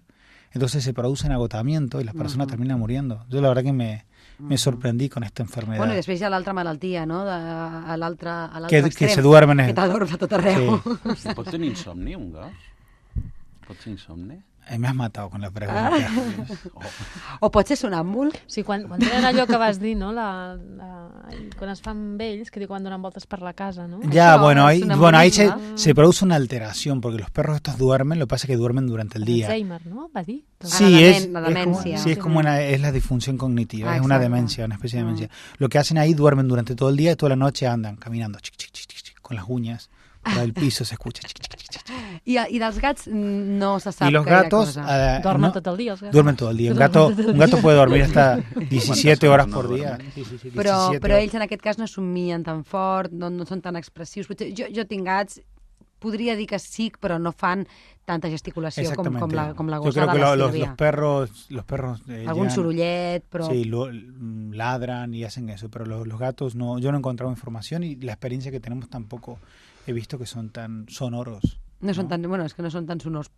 Entonces se produce un agotamiento y las personas terminan muriendo. Yo la verdad que me, me sorprendí con esta enfermedad. Bueno, i després hi ha l'altra malaltia, no? De, a l'altre a l'altre que, que extrem. se duermen en Que t'adorms a tot arreu. Sí. Pot tenir insomni, un gos? Pot ser insomni? Eh, me has matado con la pregunta. Oh, O pot ser sonàmbul. Sí, quan, quan tenen allò que vas dir, no? La, la, quan es fan vells, que diu quan donen voltes per la casa, no? Ya, bueno, ahí, bueno, ahí se, se produce una alteración, porque los perros estos duermen, lo que pasa es que duermen durante el día. Alzheimer, no? Va dir? Ah, Sí, la es, la es como, sí, es como una, es la disfunción cognitiva, Ah, es una exacto. demencia, una especie de Mm. demencia. Lo que hacen ahí, duermen durante todo el día y toda la noche andan caminando, chic, chic, chic, chic, chic, con las uñas, por el piso se escucha. I, I dels gats no se sap Y los gatos cosa. eh, Dormen no- tot el dia, els gats. duermen todo el día. Un gato, un gato puede dormir hasta 17 horas por día. Sí, sí, sí, Però, 17 però ells en aquest cas no somien tan fort, no, no són tan expressius. Potser, jo, jo tinc gats, podria dir que sí, però no fan tanta gesticulació com, Exactamente. com, la, com la Yo creo de que lo- los, los perros, los perros eh, Algun llegan- sorollet, però... Sí, lo- mm, ladran y hacen eso, pero los, los gatos no, yo no he encontrado información y la experiencia que tenemos tampoco he visto que son tan sonoros. No són tan, bueno, és que no són tan sonors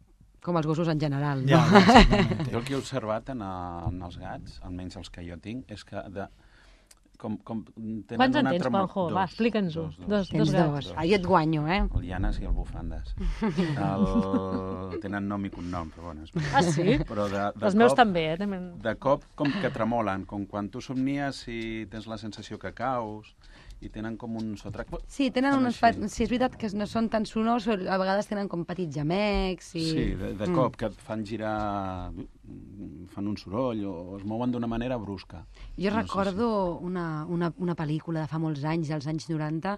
com els gossos en general. Ja, no? exactamente. Jo el que he observat en, eh, en els gats, almenys els que jo tinc, és que de, com, com tenen Quants en tens, Juanjo? Va, explica'ns-ho. Dos, dos. Dos, dos dos. Ah, jo et guanyo, eh? El Llanes i el Bufandes. El... Tenen nom i cognom, però bueno... És... Ah, sí? Però de, de Els meus cop, també, eh? També... De cop, com que tremolen, com quan tu somnies i tens la sensació que caus, i tenen com un sotrac... Sí, tenen així. Pa... Sí, és veritat que no són tan sonors, a vegades tenen com petits gemecs i... Sí, de, de Mm. cop, que et fan girar, fan un soroll o es mouen d'una manera brusca. Jo No sé recordo una, una, una pel·lícula de fa molts anys, dels anys 90,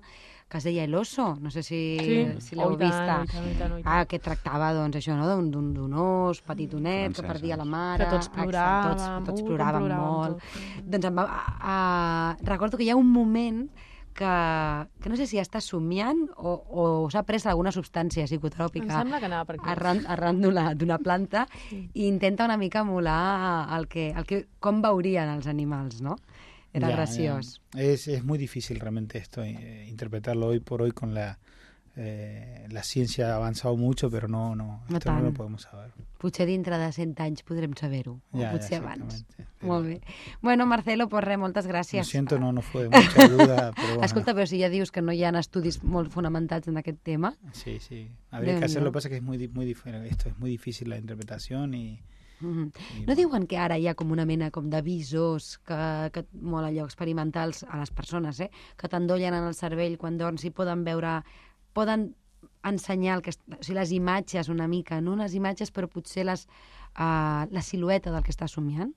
que es deia El Oso, no sé si, Sí. si l'heu Oh, tant, vista. tant, tant, i tant. Ah, que tractava, doncs, això, no?, d'un- os petitonet que Francès, perdia la mare. Que tots ploràvem, Tots, tots uh, com ploràvem ploràvem molt. tots. Doncs em va, a, a, recordo que hi ha un moment que, que no sé si està somiant o, o s'ha pres alguna substància Em psicotròpica sembla que anava per aquí. arran, arran d'una planta i intenta una mica emular el que, el que, com veurien els animals, no? Era Ya, graciós. ya. Es, es muy difícil realmente esto, eh, interpretarlo hoy por hoy con la... eh, la ciencia ha avanzado mucho, pero no, no, No esto no lo tant. podemos saber. Potser dintre de 100 anys podrem saber-ho, o Ja, ja, potser abans. exactamente. Molt bé. Bueno, Marcelo, pues res, moltes Lo gràcies. siento, no, no fue de mucha ayuda, pero bueno. Escolta, però si ja dius que no hi ha estudis molt fonamentats en aquest tema, Sí, sí. Habría que hacerlo. Lo pasa que es muy, muy dif- esto es muy difícil la interpretación y Mhm. I No diuen que ara hi ha com una mena com de visors que, que molt allò experimentals a les persones, eh? que t'endollen en el cervell quan dorms i poden veure, poden ensenyar el que, o sigui, les imatges una mica, no unes imatges però potser les, uh, la silueta del que està somiant.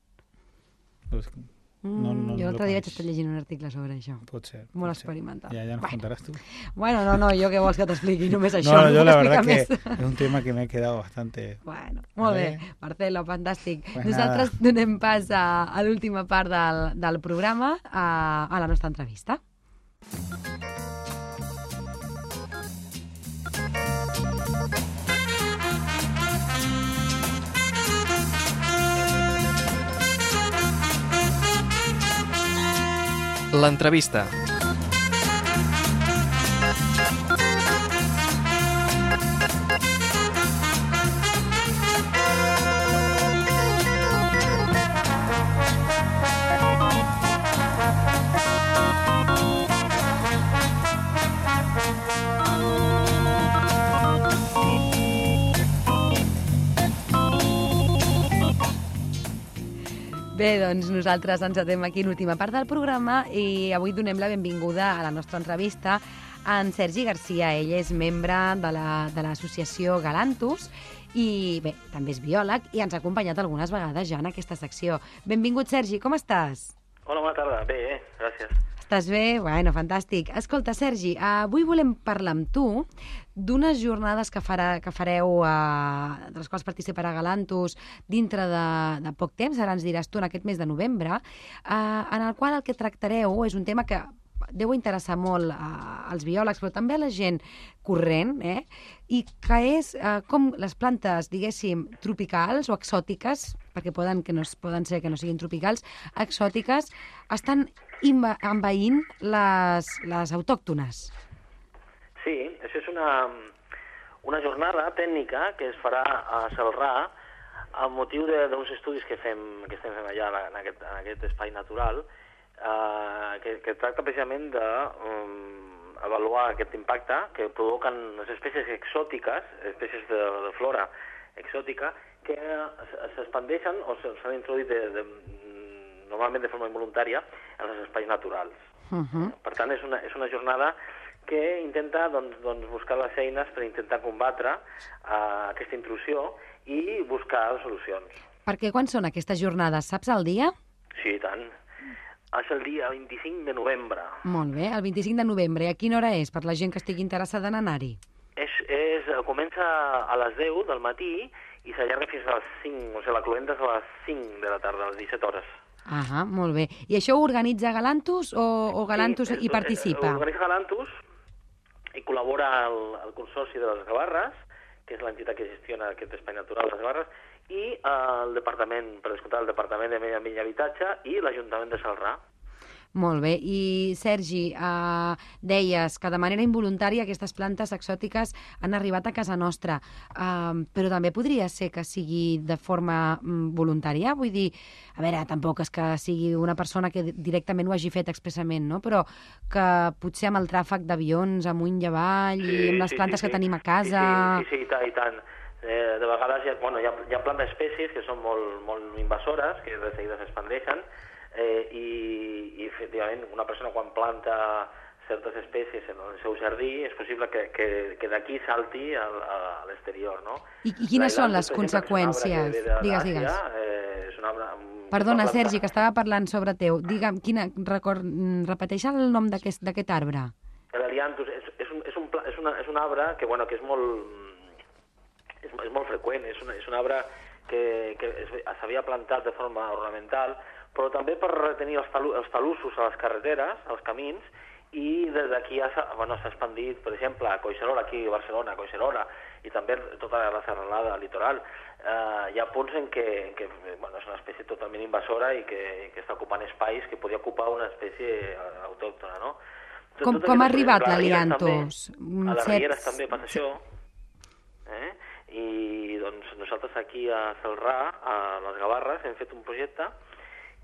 Mm, No, no, jo no l'altre lo dia vaig estar llegint un article sobre això. puede ser. Molt ser. experimental. Ya, ya nos Bueno. contarás tú. Bueno, no, no, jo què vols que t'expliqui? Només això. no, no, puc la verdad que més. es un tema que me ha quedado bastante... Bueno, molt bé. Marcelo, fantàstic. Pues Nosaltres nada. donem pas a, a l'última part del, del programa, a, a la nostra entrevista. L'entrevista. Bé, doncs nosaltres ens atem aquí l'última part del programa i avui donem la benvinguda a la nostra entrevista a en Sergi Garcia. Ell és membre de la- de l'associació la, Galantus i bé, també és biòleg i ens ha acompanyat algunes vegades ja en aquesta secció. Benvingut, Sergi, com estàs? Hola, bona tarda. Bé, eh? gràcies. Estàs bé? Bueno, fantàstic. Escolta, Sergi, avui volem parlar amb tu d'unes jornades que, farà, que fareu, eh, de les quals participarà Galantus dintre de, de poc temps, ara ens diràs tu, en aquest mes de novembre, eh, en el qual el que tractareu és un tema que deu interessar molt eh, als biòlegs, però també a la gent corrent, eh? i que és eh, com les plantes, diguéssim, tropicals o exòtiques, perquè poden, que no, es- poden ser que no siguin tropicals, exòtiques, estan envaint les, les autòctones. Sí, això és una, una jornada tècnica que es farà a Celrà amb motiu de- d'uns estudis que, fem, que estem fent allà en aquest, en aquest espai natural eh, que, que tracta precisament de um, avaluar aquest impacte que provoquen les espècies exòtiques, espècies de, de flora exòtica, que s'expandeixen o s'han introduït de, de, normalment de forma involuntària en els espais naturals. Uh -huh. Per tant, és una, és una jornada que intenta doncs, doncs, buscar les eines per intentar combatre uh, aquesta intrusió i buscar solucions. Perquè quan són aquestes jornades? Saps el dia? Sí, i tant. És el dia 25 de novembre. Molt bé, el 25 de novembre. A quina hora és, per la gent que estigui interessada en anar-hi? És, és, comença a les 10 del matí i s'allarga fins a les 5, o sigui, la cloenda és a les 5 de la tarda, a les 17 hores. Ah, molt bé. I això ho organitza Galantus o, o Galantus Sí, hi eh, participa? Organitza Galantus i col·labora el, el Consorci de les Gavarres, que és l'entitat que gestiona aquest espai natural de les Gavarres, i eh, el departament, per descomptar, el Departament de Medi Ambient i Habitatge i l'Ajuntament de Salrà. Molt bé. I, Sergi, eh, deies que de manera involuntària aquestes plantes exòtiques han arribat a casa nostra, eh, però també podria ser que sigui de forma mm, voluntària? Vull dir, a veure, tampoc és que sigui una persona que directament ho hagi fet expressament, no? però que potser amb el tràfic d'avions amunt i avall i amb les plantes que tenim a casa... Sí, sí, sí, i tant, i tant. Eh, de vegades hi ha, bueno, hi ha, hi ha plantes espècies que són molt, molt invasores, que de seguida s'expandeixen, eh, i, i efectivament una persona quan planta certes espècies en el seu jardí és possible que, que, que d'aquí salti al, a, a l'exterior, no? I, I quines són les conseqüències? Digues, digues. Eh, és un arbre... Perdona, una Sergi, que estava parlant sobre teu. Digue'm, quina, record, mm, repeteix el nom d'aquest arbre. L'Alianthus és, és, un, és, un, és, una, és un arbre que, bueno, que és molt, és, és molt freqüent, és un, és un arbre que, que s'havia plantat de forma ornamental, però també per retenir els, talu, els talussos a les carreteres, als camins, i des d'aquí ja s'ha bueno, expandit, per exemple, a Collserola, aquí a Barcelona, a Collserola, i també tota la serralada litoral. Eh, hi ha punts en què, en què bueno, és una espècie totalment invasora i que, que està ocupant espais que podia ocupar una espècie eh, autòctona, no? Tot- Com, tot com ha arribat l'Aliantos? A les Rieres també passa això. Eh? I doncs nosaltres aquí a Celrà, a les Gavarres, hem fet un projecte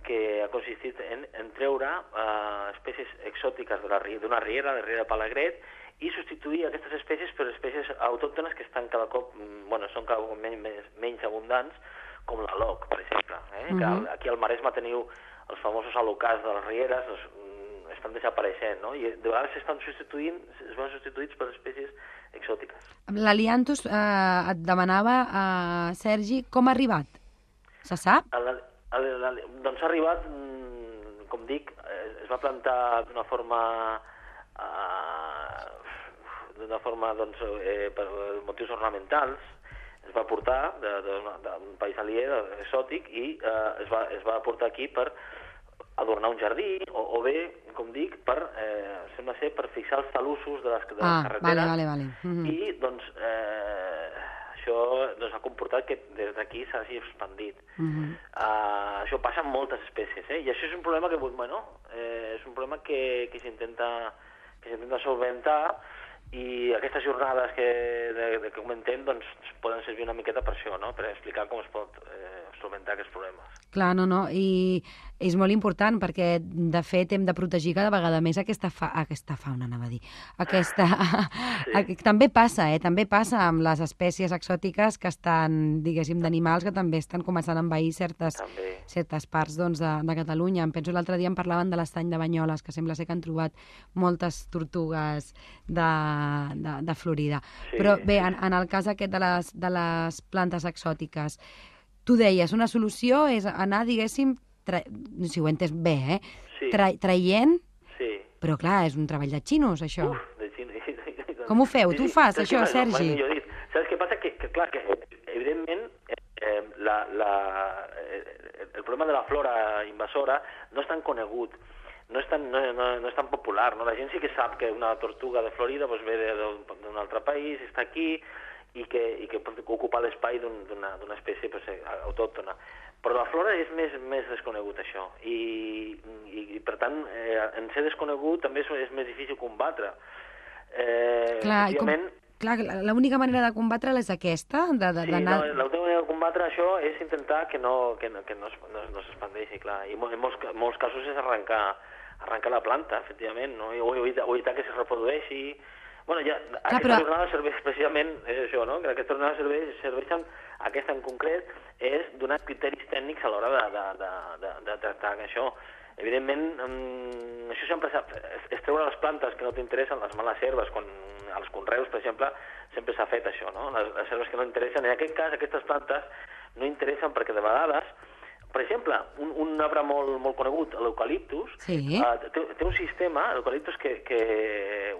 que ha consistit en, en treure eh, espècies exòtiques la d'una riera, de la riera de Palagret, i substituir aquestes espècies per espècies autòctones que estan cada cop, mm, bueno, són cada cop menys, menys, abundants, com l'aloc, per exemple. Eh? que al, Mhm. aquí al Maresme teniu els famosos alocars de les rieres, doncs, mm, estan desapareixent, no? I de vegades s'estan substituint, es van substituïts per espècies exòtiques. L'Aliantos eh, et demanava, eh, Sergi, com ha arribat? Se sap? El, el, el, doncs ha arribat, mm, com dic, eh, es va plantar d'una forma eh, d'una forma doncs, eh, per motius ornamentals, es va portar d'un país aliè, de- exòtic, i eh, es, va, es va portar aquí per adornar un jardí, o, o bé, com dic, per, eh, sembla ser, per fixar els talussos de les, de les Ah, carreteres, vale, vale, vale. Mhm. i doncs eh, això doncs, ha comportat que des d'aquí s'hagi expandit. Mhm. Uh, això passa amb moltes espècies, eh? I això és un problema que, bueno, eh, és un problema que, que s'intenta que s'intenta solventar i aquestes jornades que, de, de que comentem doncs, poden servir una miqueta per això, no? per explicar com es pot eh, solventar aquests problemes. Clar, no, no, i és molt important perquè, de fet, hem de protegir cada vegada més aquesta, fa... aquesta fauna, anava a dir. Aquesta... Sí. també passa, eh? També passa amb les espècies exòtiques que estan, diguéssim, d'animals que també estan començant a envair certes, també. certes parts doncs, de, de Catalunya. Em penso l'altre dia em parlaven de l'estany de Banyoles, que sembla ser que han trobat moltes tortugues de, de, de Florida. Sí, Però bé, en, en el cas aquest de les, de les plantes exòtiques, tu deies, una solució és anar, diguéssim, tra... si ho he entès bé, eh? Sí. Tra traient, Sí. però clar, és un treball de xinos, això. Uf, de xin... Com ho feu? Tu ho fas, això, passa? Sergi? Mai millor dit. Saps què passa? Que, que clar, que evidentment eh, eh, la, la, eh, el problema de la flora invasora no és tan conegut, no és tan, no, no, no és tan popular. No? La gent sí que sap que una tortuga de Florida doncs, ve d'un altre país, està aquí i que, i que pot ocupar l'espai d'un- d'una espècie pues, eh, autòctona. Però la flora és més, més desconegut, això. I, i, i per tant, eh, en ser desconegut també és, és més difícil combatre. Eh, Clar, i com, clar, l'única manera de combatre és aquesta, de- de- Sí, no, l'única manera de combatre això és intentar que no, que no, que no, es, no, no s'expandeixi, clar. I en molts, ca- molts casos és arrencar, arrencar la planta, efectivament, no? O, evitar, o evitar que se reprodueixi. Bueno, ja, aquesta però- jornada serveix especialment, és això, no? Que aquesta jornada serveix, serveixen, aquesta en concret, és donar criteris tècnics a l'hora de, de, de, de, de tractar això. Evidentment, mm, això sempre s'ha... És, és treure les plantes que no t'interessen, les males herbes, quan als conreus, per exemple, sempre s'ha fet això, no? Les, les herbes que no interessen. En aquest cas, aquestes plantes no interessen perquè de vegades, per exemple, un, un arbre molt, molt conegut, l'eucaliptus, Sí. eh, té, té un sistema, l'eucaliptus, que, que,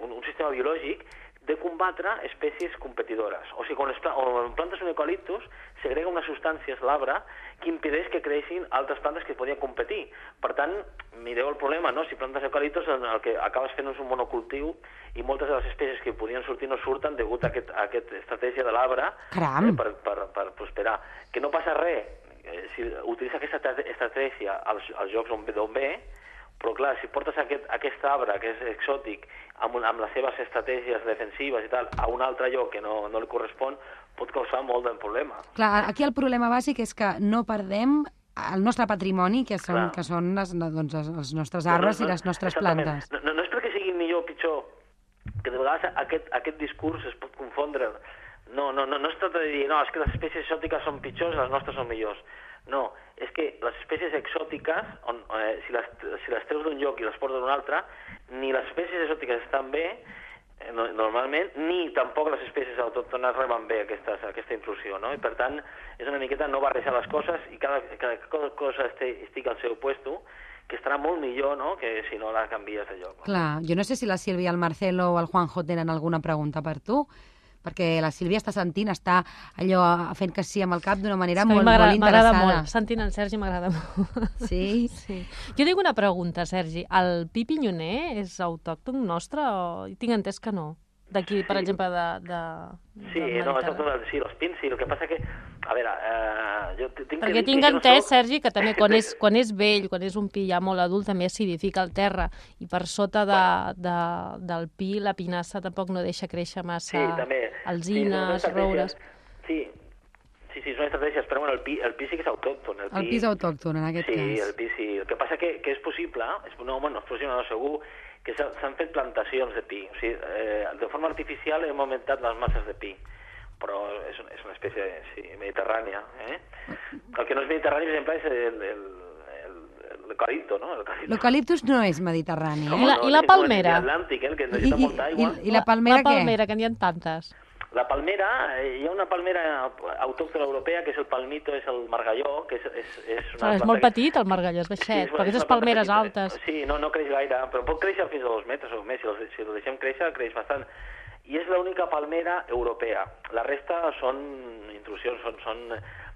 un, un sistema biològic de combatre espècies competidores. O sigui, quan, es, o plantes un eucaliptus, segrega unes substàncies l'arbre que impedeix que creixin altres plantes que podien competir. Per tant, mireu el problema, no? Si plantes eucaliptus, el que acabes fent és un monocultiu i moltes de les espècies que podien sortir no surten degut a, aquest, a aquesta estratègia de l'arbre eh, per, per, per prosperar. Que no passa res, eh, si utilitza aquesta estra- estratègia als, als jocs on ve, d'on ve, Però clar, si portes aquest, aquest arbre, que és exòtic, amb, amb les seves estratègies defensives i tal, a un altre lloc que no, no li correspon, pot causar molt de problema. Clar, aquí el problema bàsic és que no perdem el nostre patrimoni, que són, Clar. que són les, doncs, els- nostres arbres i les nostres exactament. plantes. No, no, no és perquè siguin millor o pitjor, que de vegades aquest, aquest discurs es pot confondre. No, no, no, no es tracta de dir, no, és que les espècies exòtiques són pitjors i les nostres són millors. No, és que les espècies exòtiques, on, eh, si, les, si les treus d'un lloc i les portes d'un altre, ni les espècies exòtiques estan bé, eh, no, normalment, ni tampoc les espècies autòctones reben bé aquestes, aquesta intrusió, no? I per tant, és una miqueta no barrejar les coses i cada, cada cosa estigui, al seu puesto, que estarà molt millor, no?, que si no la canvies de lloc. Clar, jo no sé si la Sílvia, el Marcelo o el Juanjo tenen alguna pregunta per tu, perquè la Sílvia està sentint, està allò fent que sí amb el cap d'una manera molt, m'agrada- molt M'agrada interessada. molt. Sentint el Sergi m'agrada molt. Sí? sí. Jo tinc una pregunta, Sergi. El pi pinyoner és autòcton nostre o... Tinc entès que no. D'aquí, per exemple, de, de, Sí, del no, és tot, sí, los pins, sí, el que passa que, a veure, eh, jo tinc que Perquè dir tinc que jo no entès, soc- Sergi, que també quan és, quan és vell, quan és un pi ja molt adult, també acidifica el terra i per sota de, de, del pi la pinassa tampoc no deixa créixer massa Sí, també. alzines, sí, roures... Sí, sí, sí, són estratègies, però bueno, el pi, el pi sí que és autòcton. El, El pi és autòcton, en aquest sí, cas. el pi sí. El que passa que, que és possible, és, no, bueno, és possible, no, segur, que s'ha- s'han fet plantacions de pi. O sigui, eh, de forma artificial hem augmentat les masses de pi però és, és una espècie sí, mediterrània. Eh? El que no és mediterrani, per exemple, és el, el, el, l'eucalipto, no? L'eucaliptus no és mediterrani, eh? I la, i la palmera? És l'Atlàntic, eh, el que I, necessita i, molta i, aigua. I la palmera la què? palmera, que n'hi ha tantes. La palmera, eh, hi ha una palmera autòctona europea, que és el palmito, és el margalló, que és, és, és una Clar, és molt que- petit, el margalló, és baixet, és- però aquestes palmeres petita. altes... Sí, no, no creix gaire, però pot créixer fins a dos metres o més. Si el, si el deixem créixer, creix bastant. I és l'única palmera europea. La resta són intrusions, són, són,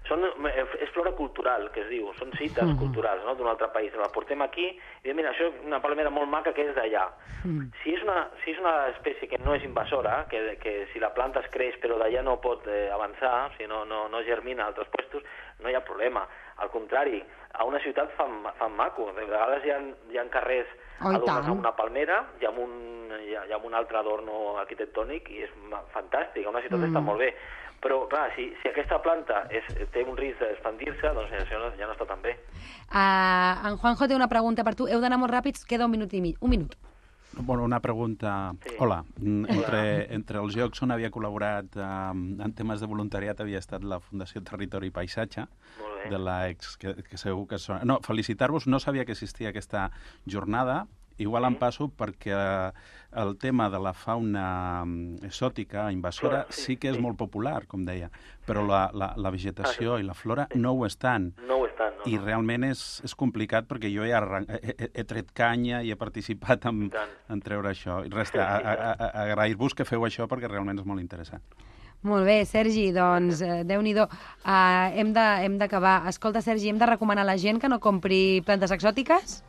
són, eh, és flora cultural, que es diu, són cites Mhm. culturals no? d'un altre país. La portem aquí i diem, mira, això és una palmera molt maca que és d'allà. Mm. Si és, una, si és una espècie que no és invasora, que, que si la planta es creix però d'allà no pot eh, avançar, si no, no, no germina a altres puestos, no hi ha problema. Al contrari, a una ciutat fan, fan maco. De vegades hi ha, hi ha carrers Oh, adornats amb una palmera i amb un, i, amb un altre adorno arquitectònic i és fantàstic, a una ciutat Mm. està molt bé. Però, clar, si, si aquesta planta és, té un risc d'expandir-se, doncs això no, ja no està tan bé. Uh, en Juanjo té una pregunta per tu. Heu d'anar molt ràpids, queda un minut i mig. Un minut. Bueno, una pregunta. Sí. Hola. Mm, Entre, entre els llocs on havia col·laborat um, en temes de voluntariat havia estat la Fundació Territori i Paisatge, de la ex, que, que segur que sona. No, felicitar-vos, no sabia que existia aquesta jornada, igual em passo perquè eh, el tema de la fauna mm, exòtica, invasora, Flora, sí, sí que és sí. molt popular, com deia, però la, la, la vegetació i la flora no ho estan. No ho estan, no. I no. realment és, és complicat perquè jo he, arran... he, he, he tret canya i he participat en, en treure això. I res, a, a, a, a agrair-vos que feu això perquè realment és molt interessant. Molt bé, Sergi, doncs, eh, Déu-n'hi-do. Uh, hem de- hem d'acabar. Escolta, Sergi, hem de recomanar a la gent que no compri plantes exòtiques?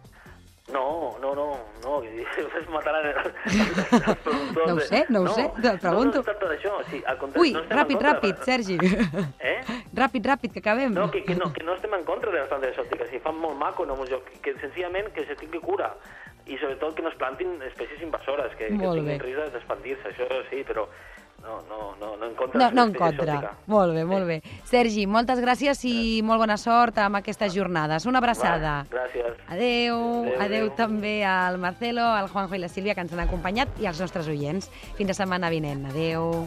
No, no, no, no, es mataran els, els productors. No ho sé, no ho sé, te pregunto. No, no es tracta d'això, sí, al contrari, Ui, no ràpid, contra, ràpid, però- Sergi. Eh? Ràpid, ràpid, que acabem. No, que, que, no, que no estem en contra de les plantes exòtiques, si fan molt maco un lloc, que senzillament que se tingui cura i sobretot que no es plantin espècies invasores, que, que tinguin risc d'expandir-se, això sí, però no, no, no, no en contra No, no en contra. Molt bé, molt bé. Sergi, moltes gràcies i molt bona sort amb aquestes jornades. Una abraçada. Va, gràcies. Adeu, adeu adéu. també al Marcelo, al Juanjo i la Sílvia que ens han acompanyat i als nostres oients. Fins la setmana vinent. Adeu.